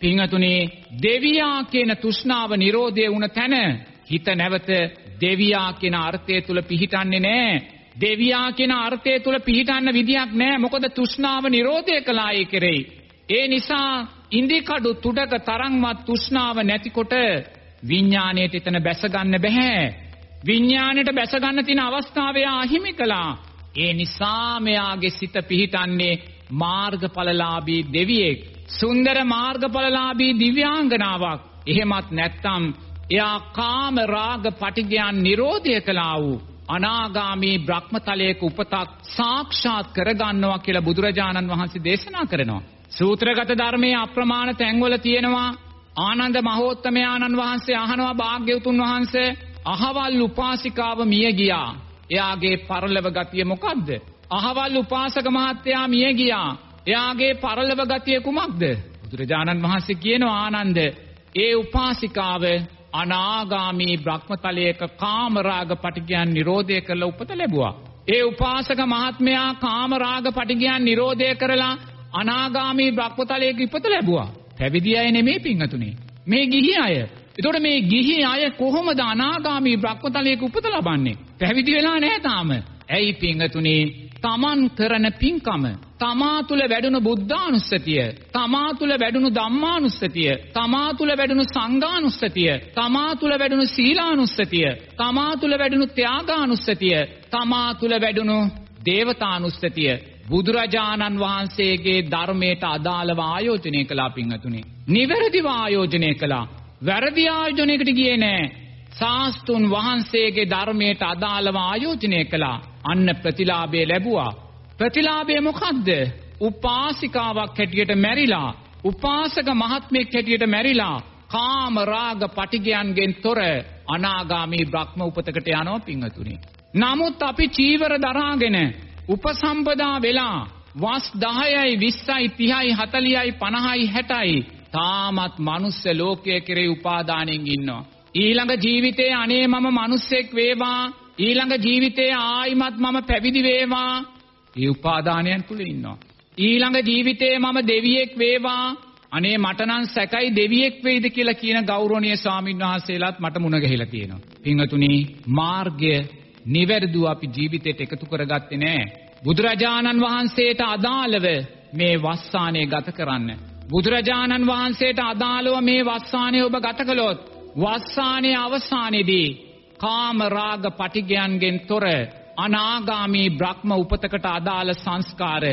පින්වතුනි දෙවියා කියන තෘෂ්ණාව නිරෝධය වුණ තැන. හිත නැවත දෙවියා කියන අර්ථය තුල පිහිටන්නේ නැහැ දෙවියා කියන අර්ථය තුල පිහිටන්න විදියක් නැහැ මොකද තෘෂ්ණාව නිරෝධය කළා ඒ කෙරෙහි. ඒ නිසා ඉන්දිකඩු තුඩක තරම්වත් තෘෂ්ණාව නැතිකොට විඥාණයට එතන බැස ගන්න බෑ. විඥාණයට බැස ගන්න තියෙන අවස්ථාව එයා අහිමි කළා. ඒ නිසා මෙයාගේ සිත පිහිටන්නේ මාර්ගඵලලාභී දෙවියෙක්. සුන්දර මාර්ගඵලලාභී දිව්‍යාංගනාවක්. එහෙමත් නැත්නම් එයා කාම රාග පටිගයන් නිරෝධය කළා වූ අනාගාමී බ්‍රහ්මතලයක උපතක් සාක්ෂාත් කරගන්නවා කියලා බුදුරජාණන් වහන්සේ දේශනා කරනවා. සූත්‍රගත ධර්මයේ අප්‍රමාණ තැන්වල තියෙනවා ආනන්ද මහෝත්තමයාණන් වහන්සේ අහනවා භාග්‍යවතුන් වහන්සේ අහවල් උපාසිකාව මිය ගියා. එයාගේ පරලව ගතිය මොකක්ද? අහවල් උපාසක මහත්තයා මිය ගියා. එයාගේ පරලව ගතිය කුමක්ද? බුදුරජාණන් වහන්සේ කියනවා ආනන්ද ඒ උපාසිකාව අනාගාමී බ්‍රහ්මතලයක කාමරාග පටිගයන් නිරෝධය කරලා උපත ලැබුවා. ඒ උපාසක මහත්මයා කාමරාග පටිගයන් නිරෝධය කරලා අනාගාමී බ්‍රහ්මතලයක ඉපත ලැබුවා. පැවිදි අය නෙමේ පිංගතුනේ. මේ ගිහි අය. එතකොට මේ ගිහි අය කොහොමද අනාගාමී බ්‍රහ්මතලයක උපත ලබන්නේ? පැවිදි වෙලා නැහැ තාම. ඇයි පිංගතුනේ? තමන් කරන පින්කම තමා තුල වැඩුණු බුද්ධානුස්සතිය තමා තුල වැඩුණු ධම්මානුස්සතිය තමා තුල වැඩුණු සංඝානුස්සතිය තමා තුල වැඩුණු සීලානුස්සතිය තමා තුල වැඩුණු ත්‍යාගානුස්සතිය තමා තුල වැඩුණු දේවතානුස්සතිය බුදුරජාණන් වහන්සේගේ ධර්මයට අදාළව ආයෝජනය කළා පින්වතුනි. නිවැරදිව ආයෝජනය කළා. වැරදි ආයෝජනයකට ගියේ නෑ. ශාස්තුන් වහන්සේගේ ධර්මයට අදාළව ආයෝජනය කළා. අන්න ප්‍රතිලාභය ලැබුවා. ප්‍රතිලාභය මොකද්ද? උපාසිකාවක් හැටියට මැරිලා, උපාසක මහත්මයෙක් හැටියට මැරිලා, කාම රාග පටිගයන්ගෙන් තොර අනාගාමී බ්‍රහ්ම උපතකට යනවා පින්වතුනි. නමුත් අපි චීවර දරාගෙන උපසම්පදා වෙලා වස් 10යි 20යි 30යි 40යි 50යි 60යි තාමත් මනුස්ස ලෝකයේ කෙරේ උපාදානෙන් ඉන්නවා. ඊළඟ ජීවිතේ අනේ මම මිනිස්සෙක් වේවා ඊළඟ ජීවිතේ ආයිමත් මම පැවිදි වේවා ඒ උපාදානයන් තුල ඉන්නවා. ඊළඟ ජීවිතේ මම දෙවියෙක් වේවා අනේ මට නම් සැකයි දෙවියෙක් වෙයිද කියලා කියන ගෞරවනීය ස්වාමීන් වහන්සේලාත් මට මුණ ගැහිලා තියෙනවා. පින්වතුනි මාර්ගය නිවැරදිව අපි ජීවිතයට එකතු කරගත්තේ නැහැ. බුදුරජාණන් වහන්සේට අදාළව මේ වස්සානය ගත කරන්න. බුදුරජාණන් වහන්සේට අදාළව මේ වස්සානය ඔබ ගත කළොත් වස්සානයේ අවසානයේදී කාම රාග පටිගයන්ගෙන් තොර අනාගාමී බ්‍රහ්ම උපතකට අදාළ සංස්කාර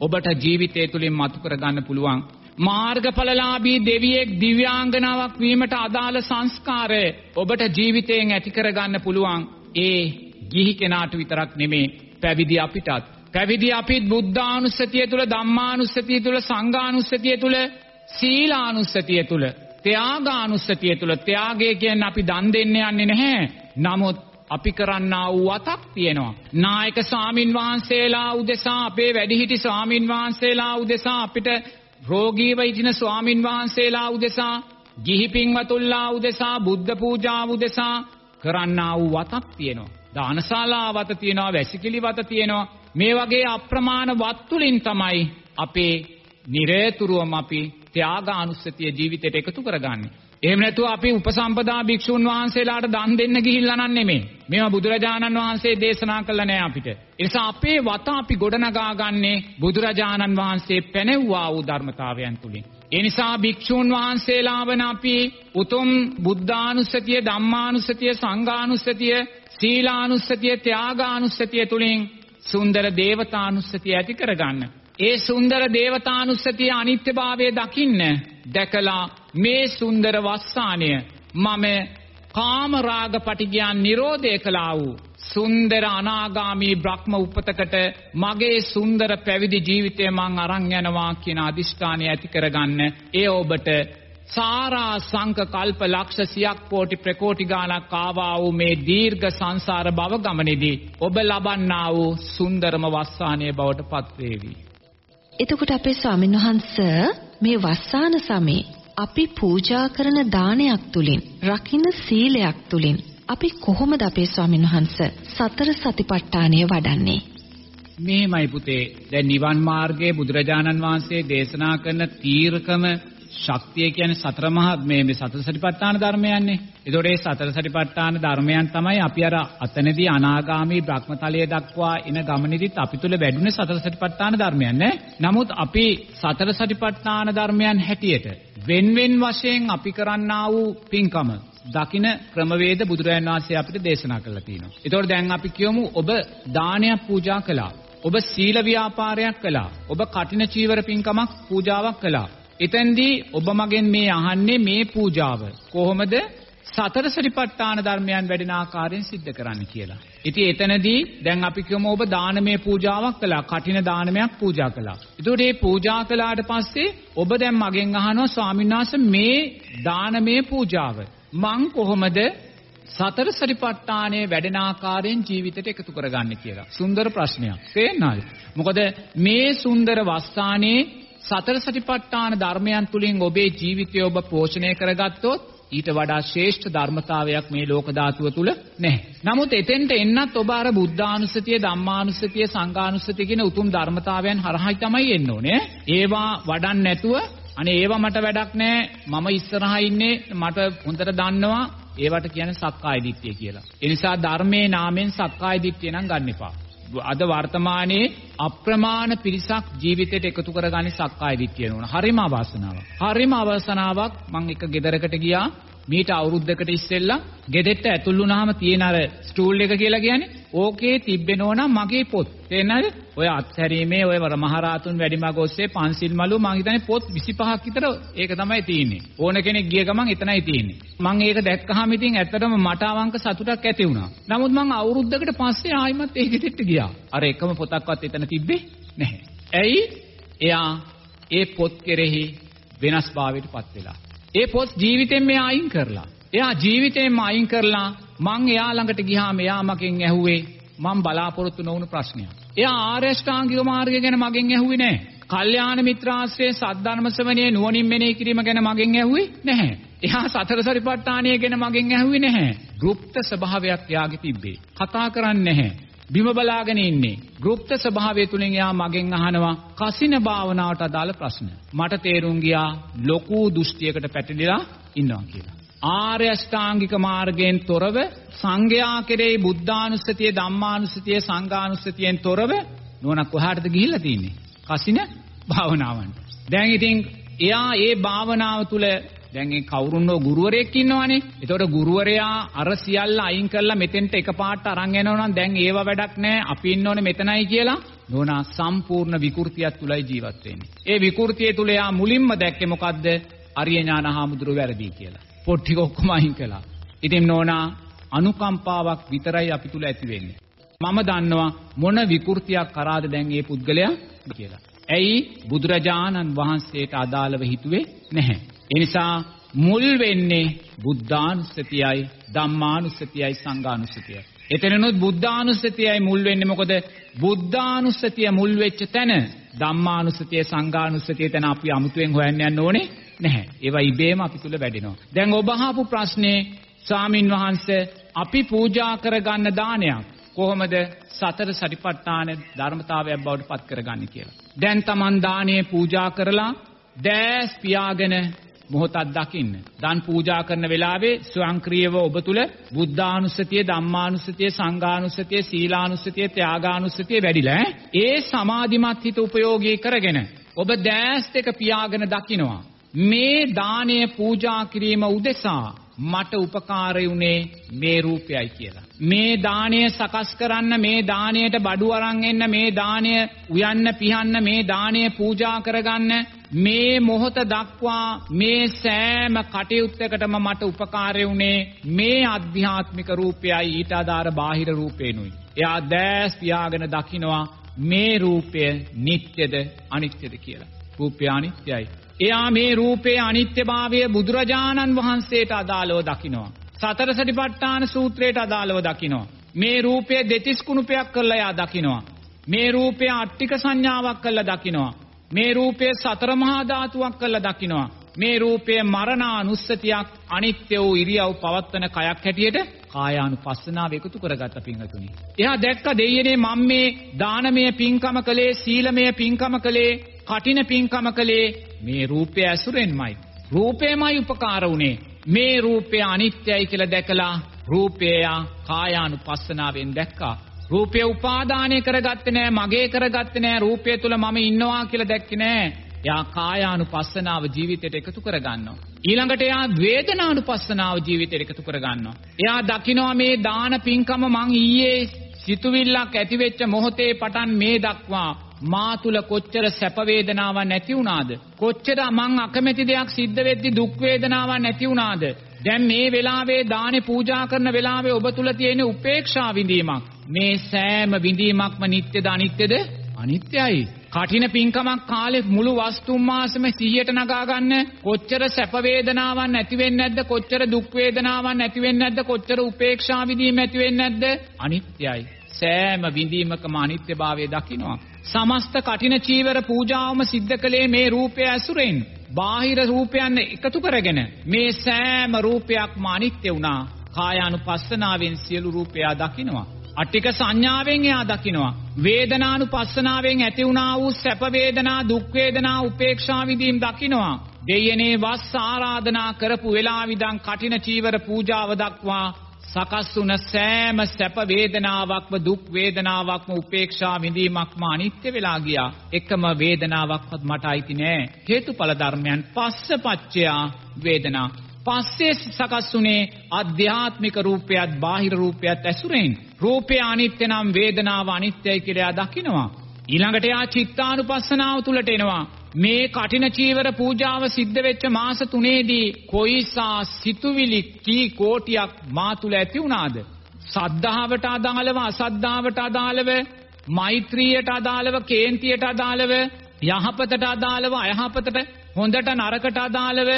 ඔබට ජීවිතය තුළින් මතු කර ගන්න පුළුවන්. මාර්ගඵලලාභී දෙවියෙක් දිව්‍යාංගනාවක් වීමට අදාළ සංස්කාර ඔබට ජීවිතයෙන් ඇති කර ගන්න පුළුවන්. ඒ ගිහි කෙනාට විතරක් නෙමේ පැවිදි අපිටත්. පැවිදි අපිත් බුද්ධානුස්සතිය තුළ ධම්මානුස්සතිය තුළ සංඝානුස්සතිය තුළ සීලානුස්සතිය තුළ ත්‍යාගානුස්සතිය තුළ ත්‍යාගය කියන්නේ අපි දන් දෙන්න යන්නේ නැහැ. නමුත් අපි කරන්නා වූ වතක් තියෙනවා. නායක ස්වාමින් වහන්සේලා උදෙසා අපේ වැඩිහිටි ස්වාමින් වහන්සේලා උදෙසා අපිට රෝගීව ඉදින ස්වාමින් වහන්සේලා උදෙසා ගිහි පින්වතුන්ලා උදෙසා බුද්ධ පූජාව උදෙසා කරන්නා වූ වතක් තියෙනවා. දානශාලා වත තියෙනවා, වැසිකිලි වත තියෙනවා. මේ වගේ අප්‍රමාණ වත් තුලින් තමයි අපේ නිරේතුරුවම අපි ත්‍යාගානුස්සතිය ජීවිතයට එකතු කරගන්නේ. එහෙම නැතුව අපි උපසම්පදා භික්ෂුන් වහන්සේලාට දන් දෙන්න ගිහිල්ලා නන් නෙමෙයි. මේවා බුදුරජාණන් වහන්සේ දේශනා කළා නෑ අපිට. ඒ නිසා අපේ වත අපි ගොඩනගා ගන්නේ බුදුරජාණන් වහන්සේ පැනෙව්වා වූ ධර්මතාවයන් තුලින්. ඒ නිසා භික්ෂුන් වහන්සේලා වන අපි උතුම් බුද්ධානුස්සතිය, ධම්මානුස්සතිය, සංඝානුස්සතිය, සීලානුස්සතිය, ත්‍යාගානුස්සතිය තුලින් සුන්දර දේවතානුස්සතිය ඇති කරගන්න. ඒ සුන්දර දේවතානුස්සතිය අනිත්‍යභාවය දකින්න දැකලා මේ සුන්දර වස්සානය මම කාම රාග පටිගයන් නිරෝධය කළා වූ සුන්දර අනාගාමී බ්‍රහ්ම උපතකට මගේ සුන්දර පැවිදි ජීවිතය මං අරන් යනවා කියන අදිෂ්ඨානය ඇති කරගන්න ඒ ඔබට සාරා සංක කල්ප ලක්ෂ සියක් කෝටි ප්‍රකෝටි ගානක් ආවා වූ මේ දීර්ඝ සංසාර භව ගමනේදී ඔබ ලබන්නා වූ සුන්දරම වස්සානය බවට පත්වේවි. එතකොට අපේ ස්වාමීන් වහන්ස මේ වස්සාන සමේ අපි පූජා කරන දානයක් තුලින් රකින්න සීලයක් තුලින් අපි කොහොමද අපේ ස්වාමීන් වහන්ස සතර සතිපට්ඨානය වඩන්නේ මේමයි පුතේ දැන් නිවන් මාර්ගයේ බුදුරජාණන් වහන්සේ දේශනා කරන තීරකම ශක්තිය කියන්නේ සතර මහා මේ මේ සතර සතිපට්ඨාන ධර්මයන්නේ. ඒතකොට මේ සතර සතිපට්ඨාන ධර්මයන් තමයි අපි අර අතනදී අනාගාමී බ්‍රහ්මතලයේ දක්වා එන ගමනේදීත් අපි තුල වැඩුණේ සතර සතිපට්ඨාන ධර්මයන් නේ. නමුත් අපි සතර සතිපට්ඨාන ධර්මයන් හැටියට වෙන් වෙන් වශයෙන් අපි කරන්නා වූ පින්කම දකින ක්‍රමවේද බුදුරජාණන් වහන්සේ අපිට දේශනා කරලා තියෙනවා. ඒතකොට දැන් අපි කියමු ඔබ දානයක් පූජා කළා. ඔබ සීල ව්‍යාපාරයක් කළා. ඔබ කටින චීවර පින්කමක් පූජාවක් කළා. එතෙන්දී ඔබ මගෙන් මේ අහන්නේ මේ පූජාව කොහොමද සතර සතිපට්ඨාන ධර්මයන් වැඩෙන ආකාරයෙන් සිද්ධ කරන්න කියලා. ඉතින් එතනදී දැන් අපි කියමු ඔබ දානමය පූජාවක් කළා, කටින දානමයක් පූජා කළා. ඒතකොට මේ පූජා කළාට පස්සේ ඔබ දැන් මගෙන් අහනවා ස්වාමීන් වහන්සේ මේ දානමය පූජාව මං කොහොමද සතර සතිපට්ඨානයේ වැඩෙන ආකාරයෙන් ජීවිතයට එකතු කරගන්නේ කියලා. සුන්දර ප්‍රශ්නයක්. තේරෙනවද? මොකද මේ සුන්දර වස්තානේ සතර සතිපට්ඨාන ධර්මයන් තුලින් ඔබේ ජීවිතය ඔබ පෝෂණය කරගත්තොත් ඊට වඩා ශ්‍රේෂ්ඨ ධර්මතාවයක් මේ ලෝක ධාතුව තුල නැහැ. නමුත් එතෙන්ට එන්නත් ඔබ අර බුද්ධානුස්සතිය, ධම්මානුස්සතිය, සංඝානුස්සතිය කියන උතුම් ධර්මතාවයන් හරහායි තමයි එන්න ඕනේ. ඒවා වඩන්න නැතුව අනේ ඒවා මට වැඩක් නැහැ. මම ඉස්සරහා ඉන්නේ මට හොඳට දන්නවා ඒවට කියන්නේ සක්කාය දිට්ඨිය කියලා. ඒ නිසා ධර්මයේ නාමයෙන් සක්කාය දිට්ඨිය නම් ගන්න එපා. අද වර්තමානයේ අප්‍රමාණ පිරිසක් ජීවිතයට එකතු කරගන්නේ සක්කාය දිට්ඨිය නෝන. හරිම අවාසනාවක්. හරිම අවාසනාවක් මම එක ගෙදරකට ගියා. මීට අවුරුද්දකට ඉස්සෙල්ලා ගෙදෙට්ට ඇතුල් වුණාම තියෙන අර ස්ටූල් එක කියලා කියන්නේ ඕකේ තිබෙනෝ මගේ පොත්. තේරෙනවද? ඔය අත්හැරීමේ ඔය මහරාතුන් වැඩිමග ඔස්සේ පන්සිල් මලු මං හිතන්නේ පොත් 25ක් විතර ඒක තමයි තියෙන්නේ. ඕන කෙනෙක් ගිය ගමන් එතනයි තියෙන්නේ. මං ඒක දැක්කහම ඉතින් ඇත්තටම මට අවංක සතුටක් ඇති වුණා. නමුත් මං අවුරුද්දකට පස්සේ ආයිමත් ඒ ගෙදෙට්ට ගියා. අර එකම පොතක්වත් එතන තිබ්බේ නැහැ. ඇයි? එයා ඒ පොත් කෙරෙහි වෙනස්භාවයටපත් වෙලා. ඒ පොත් ජීවිතෙන් මෙයා අයින් කරලා. එයා ජීවිතෙන්ම අයින් කරලා මං එයා ළඟට ගියාම එයා මගෙන් ඇහුවේ මං බලාපොරොත්තු නොවුණු ප්‍රශ්නයක්. එයා ආර්ය ශ්‍රාංගික මාර්ගය ගැන මගෙන් ඇහුවේ නැහැ. කල්යාණ මිත්‍රාශ්‍රයේ සද්ධර්ම ශ්‍රවණයේ නුවණින් මෙනෙහි කිරීම ගැන මගෙන් ඇහුවේ නැහැ. එයා සතර සරිපට්ඨානය ගැන මගෙන් ඇහුවේ නැහැ. গুপ্ত ස්වභාවයක් එයාගේ තිබ්බේ. කතා කරන්නේ නැහැ. බිම බලාගෙන ඉන්නේ. ගෘප්ත ස්වභාවය තුලින් එයා මගෙන් අහනවා කසින භාවනාවට අදාළ ප්‍රශ්න. මට තේරුම් ගියා ලොකු දෘෂ්ටියකට පැටලිලා ඉන්නවා කියලා. ආර්ය අෂ්ටාංගික මාර්ගයෙන් තොරව සංඝයා කෙරෙහි බුද්ධානුස්සතිය ධම්මානුස්සතිය සංඝානුස්සතියෙන් තොරව නුවණක් කොහාටද ගිහිල්ලා තියෙන්නේ? කසින භාවනාවන්ට. දැන් ඉතින් එයා ඒ භාවනාව තුළ දැන් ඒ කවුරුන්නෝ ගුරුවරයෙක් ඉන්නවනේ. ඒතකොට ගුරුවරයා අර සියල්ල අයින් කරලා මෙතෙන්ට එකපාරට අරන් යනවා නම් දැන් ඒව වැඩක් නැහැ. අපි ඉන්න ඕනේ මෙතනයි කියලා. නෝනා සම්පූර්ණ විකෘතියක් තුලයි ජීවත් වෙන්නේ. ඒ විකෘතිය තුල එයා මුලින්ම දැක්කේ මොකද්ද? අරිය ඥාන හාමුදුරුවෝ වැරදි කියලා. පොට්ටික ඔක්කොම අයින් කළා. ඉතින් නෝනා අනුකම්පාවක් විතරයි අපි තුල ඇති වෙන්නේ. මම දන්නවා මොන විකෘතියක් කරාද දැන් මේ පුද්ගලයා කියලා. ඇයි බුදුරජාණන් වහන්සේට අදාළව හිතුවේ නැහැ. ඒ නිසා මුල් වෙන්නේ බුද්ධානුස්සතියයි ධම්මානුස්සතියයි සංඝානුස්සතියයි. එතනනොත් බුද්ධානුස්සතියයි මුල් වෙන්නේ මොකද බුද්ධානුස්සතිය මුල් වෙච්ච තැන ධම්මානුස්සතිය සංඝානුස්සතිය තැන අපි අමුතුවෙන් හොයන්න යන්න ඕනේ නැහැ. ඒවා ඉබේම අපි තුල වැඩෙනවා. දැන් ඔබ අහපු ප්‍රශ්නේ ස්වාමින් වහන්සේ අපි පූජා කරගන්න දානයක් කොහොමද සතර සටිපට්ඨාන ධර්මතාවයක් බවට පත් කරගන්නේ කියලා. දැන් Taman දානයේ පූජා කරලා දැස් පියාගෙන මොහොතක් දකින්න. දන් පූජා කරන වෙලාවේ ස්වයංක්‍රීයව ඔබ තුල බුද්ධානුස්සතිය, ධම්මානුස්සතිය, සංඝානුස්සතිය, සීලානුස්සතිය, ත්‍යාගානුස්සතිය වැඩිලා ඈ. ඒ සමාධිමත් හිත උපයෝගී කරගෙන ඔබ දැස් දෙක පියාගෙන දකිනවා. මේ දානය පූජා කිරීම උදෙසා මට උපකාරය උනේ මේ රූපයයි කියලා. මේ දාණය සකස් කරන්න මේ දාණයට බඩු අරන් එන්න මේ දාණය උයන්න පිහන්න මේ දාණය පූජා කරගන්න මේ මොහොත දක්වා මේ සෑම කටයුත්තකටම මට උපකාරය උනේ මේ අධ්‍යාත්මික රූපයයි ඊට අදාළ බාහිර රූපේනුයි. එයා දැස් පියාගෙන දකිනවා මේ රූපය නිට්ටයද අනිත්‍යද කියලා. රූපය අනිත්‍යයි. එයා මේ රූපයේ අනිත්‍යභාවය බුදුරජාණන් වහන්සේට අදාළව දකිනවා. සතර සටිපට්ඨාන සූත්‍රයට අදාළව දකිනවා. මේ රූපය දෙතිස් කුණුපයක් කරලා එයා දකිනවා. මේ රූපය අට්ටික සංඥාවක් කරලා දකිනවා. මේ රූපය සතර මහා ධාතුවක් කරලා දකිනවා. මේ රූපය මරණානුස්සතියක් අනිත්‍ය වූ ඉරියව් පවත්වන කයක් හැටියට කායානුපස්සනාව එකතු කරගත්ත පින්වතුනි. එයා දැක්ක දෙයියනේ මම මේ දානමය පින්කම කළේ සීලමය පින්කම කළේ කටින පින්කම කළේ මේ රූපය ඇසුරෙන්මයි. රූපේමයි උපකාර වුණේ. මේ රූපය අනිත්‍යයි කියලා දැකලා රූපය කායානුපස්සනාවෙන් දැක්කා. රූපය උපාදානය කරගත්තේ නෑ මගේ කරගත්තේ නෑ රූපය තුල මම ඉන්නවා කියලා දැක්කේ නෑ. එයා කායානුපස්සනාව ජීවිතයට එකතු කරගන්නවා. ඊළඟට එයා වේදනානුපස්සනාව ජීවිතයට එකතු කරගන්නවා. එයා දකිනවා මේ දාන පින්කම මං ඊයේ සිතුවිල්ලක් ඇති වෙච්ච මොහොතේ පටන් මේ දක්වා මා තුල කොච්චර සැප වේදනාවක් නැති වුණාද කොච්චර මං අකමැති දෙයක් සිද්ධ වෙද්දි දුක් වේදනාවක් නැති වුණාද දැන් මේ වෙලාවේ දානේ පූජා කරන වෙලාවේ ඔබ තුල තියෙන උපේක්ෂා විඳීමක්. මේ සෑම විඳීමක්ම නිට්ටයද අනිත්‍යද? අනිත්‍යයි. කටින පින්කමක් කාලේ මුළු වස්තුම් මාසෙම 100ට නගා ගන්න කොච්චර සැප වේදනාවක් නැති වෙන්නේ නැද්ද? කොච්චර දුක් වේදනාවක් නැති වෙන්නේ නැද්ද? කොච්චර උපේක්ෂා විඳීම ඇති වෙන්නේ නැද්ද? අනිත්‍යයි. සෑම විඳීමකම අනිත්‍යභාවය දකින්නවා. සමස්ත කටින චීවර පූජාවම සිද්ධ කළේ මේ රූපය ඇසුරෙන්. බාහිර රූපයන් එකතු කරගෙන මේ සෑම රූපයක්ම අනිත්‍ය වුණා. කායානුපස්සනාවෙන් සියලු රූපයා දකින්නවා අට්ටික සංඥාවෙන් එයා දකිනවා. වේදනානුපස්සනාවෙන් ඇති වුණා වූ සැප වේදනා දුක් වේදනා උපේක්ෂා විදීම් දකිනවා. දෙයනේ වස් ආරාධනා කරපු වෙලාවිදන් කටින චීවර පූජාව දක්වා සකස් වුණ සෑම සැප වේදනාවක්ම දුක් වේදනාවක්ම උපේක්ෂා විඳීමක්ම අනිත්‍ය වෙලා ගියා. එකම වේදනාවක්වත් මට අයිති නෑ. හේතුඵල ධර්මයන් පස්සපච්චයා වේදනා. පස්සේ සකස් වුණේ ආධ්‍යාත්මික රූපයත් බාහිර රූපයත් ඇසුරෙන්. රූපය අනිත්‍ය නම් වේදනාව අනිත්‍යයි කියලා දකිනවා. ඊළඟට යා චිත්තානුපස්සනාව තුලට එනවා. මේ කටින චීවර පූජාව සිද්ධ වෙච්ච මාස තුනේදී කොයිසා සිතුවිලි කී කෝටියක් මා තුල ඇති වුණාද? සද්ධාවට අදාළව අසද්ධාවට අදාළව මෛත්‍රියට අදාළව කේන්තියට අදාළව යහපතට අදාළව අයහපතට හොඳට නරකට අදාළව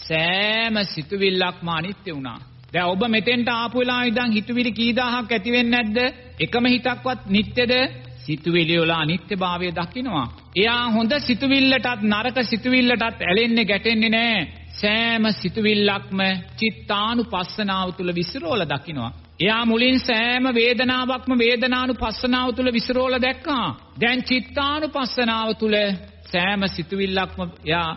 සෑම සිතුවිල්ලක්ම අනිත්‍ය වුණා. දැන් ඔබ මෙතෙන්ට ආපු වෙලාව ඉඳන් හිතුවිලි කී දහහක් ඇති වෙන්නේ නැද්ද? එකම හිතක්වත් නිට්ටයද? සිතුවිලි වල අනිත්‍යභාවය දකිනවා. එයා හොඳ සිතුවිල්ලටත් නරක සිතුවිල්ලටත් ඇලෙන්නේ ගැටෙන්නේ නැහැ. සෑම සිතුවිල්ලක්ම චිත්තානුපස්සනාව තුල විසිරෝල දකිනවා. එයා මුලින් සෑම වේදනාවක්ම වේදනානුපස්සනාව තුල විසිරෝල දැක්කා. දැන් චිත්තානුපස්සනාව තුල සෑම සිතුවිල්ලක්ම එයා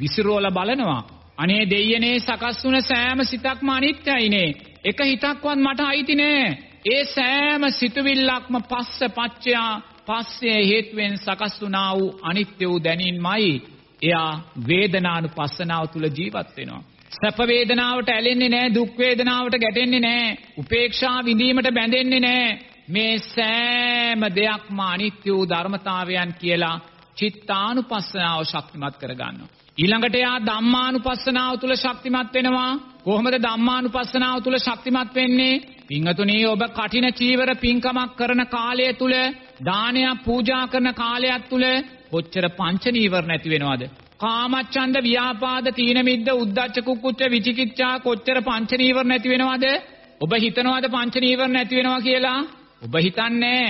විසිරෝල බලනවා. අනේ දෙයියනේ සකස් වුණ සෑම සිතක්ම අනිත්‍යයිනේ. එක හිතක්වත් මට අයිති නෑ. ඒ සෑම සිතුවිල්ලක්ම පස්ස පච්චයා පස්සේ හේතුවෙන් සකස් වුණා වූ අනිත්‍ය වූ දැනීමයි. එයා වේදනානුපස්සනාව තුල ජීවත් වෙනවා. සැප වේදනාවට ඇලෙන්නේ නැහැ, දුක් වේදනාවට ගැටෙන්නේ නැහැ, උපේක්ෂා විඳීමට බැඳෙන්නේ නැහැ. මේ සෑම දෙයක්ම අනිත්‍ය වූ ධර්මතාවයන් කියලා චිත්තානුපස්සනාව ශක්තිමත් කරගන්නවා. ඊළඟට එයා ධම්මානුපස්සනාව තුල ශක්තිමත් වෙනවා. කොහොමද ධම්මානුපස්සනාව තුල ශක්තිමත් වෙන්නේ? පින්වතුනි ඔබ කටින චීවර පින්කමක් කරන කාලය තුල දානයක් පූජා කරන කාලයක් තුල කොච්චර පංච නීවරණ ඇති වෙනවද? කාමච්ඡන්ද ව්‍යාපාද තීන මිද්ද උද්ධච්ච කුක්කුච්ච විචිකිච්ඡා කොච්චර පංච නීවරණ ඇති වෙනවද? ඔබ හිතනවද පංච නීවරණ ඇති වෙනවා කියලා? ඔබ හිතන්නේ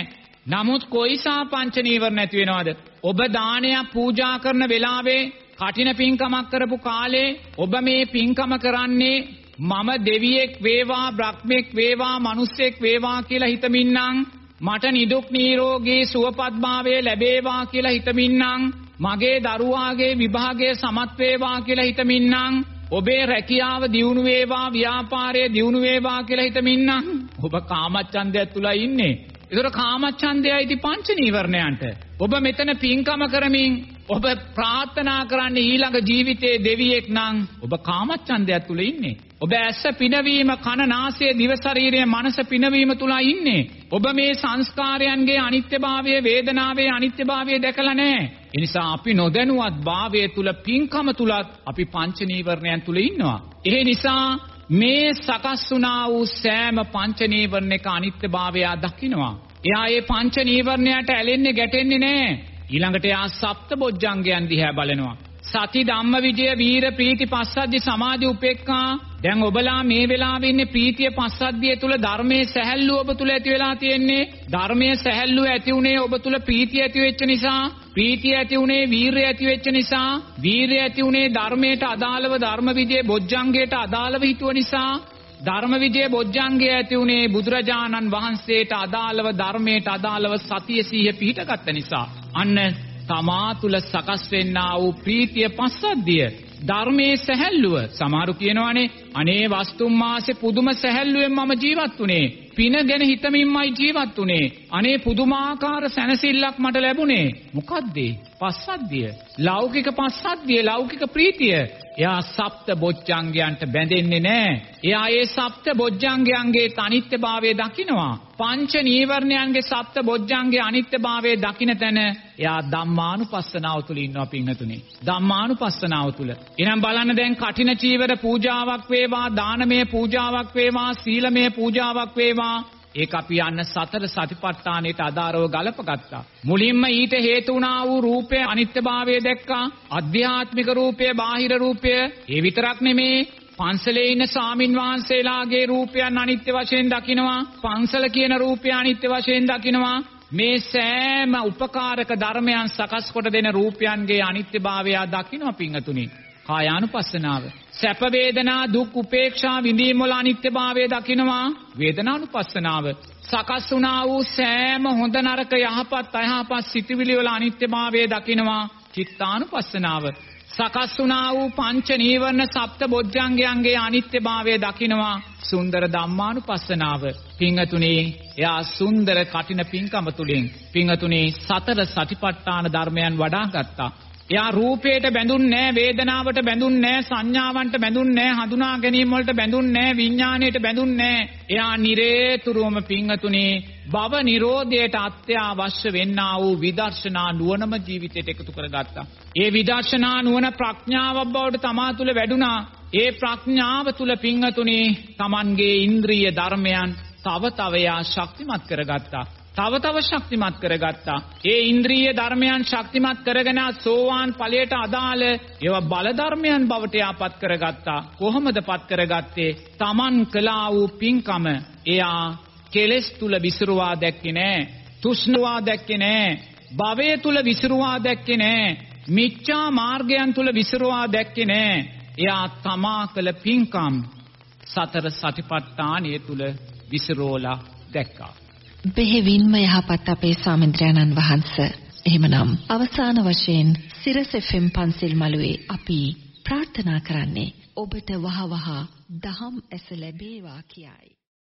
නමුත් කොයිසා පංච නීවරණ ඇති වෙනවද? ඔබ දානයක් පූජා කරන වෙලාවේ කටින පින්කමක් කරපු කාලේ ඔබ මේ පින්කම කරන්නේ මම දෙවියෙක් වේවා බ්‍රහ්මෙක් වේවා මිනිස්සෙක් වේවා කියලා හිතමින්නම් මට නිදුක් නිරෝගී සුවපත්භාවය ලැබේවා කියලා හිතමින්නම් මගේ දරුවාගේ විභාගය සමත් වේවා කියලා හිතමින්නම් ඔබේ රැකියාව දියුණු වේවා ව්‍යාපාරය දියුණු වේවා කියලා හිතමින්නම්. ඔබ කාමච්ඡන්දය තුලයි ඉන්නේ. ඒතර කාමච්ඡන්දයයි පංච නීවරණයන්ට. ඔබ මෙතන පින්කම කරමින් ඔබ ප්‍රාර්ථනා කරන්නේ ඊළඟ ජීවිතයේ දෙවියෙක් නම් ඔබ කාමච්ඡන්දයක් තුල ඉන්නේ. ඔබ ඇස පිනවීම, කන, නාසය, දිව ශරීරය, මනස පිනවීම තුල ඉන්නේ. ඔබ මේ සංස්කාරයන්ගේ අනිත්‍යභාවය, වේදනාවේ අනිත්‍යභාවය දැකලා නැහැ. ඒ නිසා අපි නොදැනුවත් භාවය තුල පින්කම තුලත් අපි පංච නීවරණයන් තුල ඉන්නවා. ඒ නිසා මේ සකස් වුණා වූ සෑම පංච නීවරණයක අනිත්‍යභාවය දකිනවා. එයා මේ පංච නීවරණයට ඇලෙන්නේ ගැටෙන්නේ නැහැ. ඊළඟට එයා සප්ත බොජ්ජංගයන් දිහා බලනවා. සති ධම්ම විජය වීර ප්‍රීති පස්සද්ධි සමාධි උපේක්ඛා. දැන් ඔබලා මේ වෙලාවේ ඉන්නේ ප්‍රීතිය පස්සද්ධිය තුල ධර්මයේ සැහැල්ලුව ඔබ තුල ඇති වෙලා තියෙන්නේ. ධර්මයේ සැහැල්ලුව ඇති උනේ ඔබ තුල ප්‍රීතිය ඇති වෙච්ච නිසා ප්‍රීතිය ඇති උනේ වීරය ඇති වෙච්ච නිසා. වීරය ඇති උනේ ධර්මයට අදාළව ධර්ම විජය බොජ්ජංගයට අදාළව හිතුව නිසා. ධර්ම විජය බොජ්ජංගය ඇති උනේ බුදුරජාණන් වහන්සේට අදාළව ධර්මයට අදාළව සතිය සීහ පිහිටගත්ත නිසා. අන්න තමා තුල සකස් වෙන්නා වූ ප්‍රීතිය පස්සද්ධිය ධර්මයේ සැහැල්ලුව. සමහරු කියනවානේ අනේ වස්තුම් මාසේ පුදුම සැහැල්ලුවෙන් මම ජීවත් වුනේ පින ගැන හිතමින්මයි ජීවත් වුනේ අනේ පුදුමාකාර සැනසෙල්ලක් මට ලැබුණේ. මොකද්ද? පස්සද්ධිය. ලෞකික පස්සද්ධිය ලෞකික ප්‍රීතිය. එයා සප්ත බොජ්ජංගයන්ට බැඳෙන්නේ නැහැ. එයා ඒ සප්ත බොජ්ජංගයන්ගේ අනිත්‍යභාවය දකිනවා. පංච නීවරණයන්ගේ සප්ත බොජ්ජංගේ අනිත්‍යභාවය දකින තැන එයා ධම්මානුපස්සනාව තුල ඉන්නවා පින්නතුනේ. ධම්මානුපස්සනාව තුල. එහෙනම් බලන්න දැන් කටින චීවර පූජාවක් වේවා, දානමය පූජාවක් වේවා, සීලමය පූජාවක් වේවා, ඒක අපි යන්න සතර සතිපට්ඨානෙට අදාරව ගලපගත්තා. මුලින්ම ඊට හේතු වුණා වූ රූපය අනිත්‍යභාවය දැක්කා. අධ්‍යාත්මික රූපය, බාහිර රූපය. ඒ විතරක් නෙමේ පන්සලේ ඉන්න සාමින් වහන්සේලාගේ රූපයන් අනිත්‍ය වශයෙන් දකිනවා. පන්සල කියන රූපය අනිත්‍ය වශයෙන් දකිනවා. මේ සෑම උපකාරක ධර්මයන් සකස් කොට දෙන රූපයන්ගේ අනිත්‍යභාවය දකිනවා පිංගතුනි. කායානුපස්සනාව. සැප වේදනා දුක් උපේක්ෂා විඳීම් වල අනිත්‍යභාවය දකිනවා වේදනානුපස්සනාව. සකස් වුණා වූ සෑම හොඳ නරක යහපත් අයහපත් සිටිවිලි වල අනිත්‍යභාවය දකිනවා චිත්තානුපස්සනාව. සකස් වුණා වූ පංච නීවරණ සප්ත බොජ්ජංගයන්ගේ අනිත්‍යභාවය දකිනවා සුන්දර ධම්මානුපස්සනාව. පිංගතුනේ එයා සුන්දර කටින පිංකම තුලින් පිංගතුනේ සතර සතිපට්ඨාන ධර්මයන් වඩා ගත්තා. එයා රූපයට බැඳුන්නේ නැහැ, වේදනාවට බැඳුන්නේ නැහැ, සංඥාවන්ට බැඳුන්නේ නැහැ, හඳුනා ගැනීම වලට බැඳුන්නේ නැහැ, විඥාණයට බැඳුන්නේ නැහැ. එයා නිරේතුරුවම පිංගතුනේ භව නිරෝධයට අත්‍යවශ්‍ය වෙන්නා වූ විදර්ශනා නුවණම ජීවිතයට එකතු කරගත්තා. ඒ විදර්ශනා නුවණ ප්‍රඥාවක් බවට තමා තුළ වැඩුණා. ඒ ප්‍රඥාව තුළ පිංගතුනේ Tamanගේ ඉන්ද්‍රිය ධර්මයන් තව තව යා ශක්තිමත් කරගත්තා. තව තව ශක්තිමත් කරගත්තා. ඒ ඉන්ද්‍රිය ධර්මයන් ශක්තිමත් කරගෙන සෝවාන් ඵලයට අදාළ ඒවා බල ධර්මයන් බවට යාපත් කරගත්තා. කොහොමද පත් කරගත්තේ? Taman කළා වූ පින්කම එයා කෙලෙස් තුල විසිරුවා දැක්කේ නෑ. තුෂ්ණවා දැක්කේ නෑ. භවය තුල විසිරුවා දැක්කේ නෑ. මිච්ඡා මාර්ගයන් තුල විසිරුවා දැක්කේ නෑ. එයා තමා කළ පින්කම් සතර සතිපට්ඨානය තුල විසිරෝලා දැක්කා. බෙහෙවින්ම යහපත් අපේ ස්වාමීන් වහන්ස. එහෙමනම් අවසාන වශයෙන් සිරස FM පන්සිල් මළුවේ අපි ප්‍රාර්ථනා කරන්නේ ඔබට වහවහ දහම් ඇස ලැබේවා කියයි.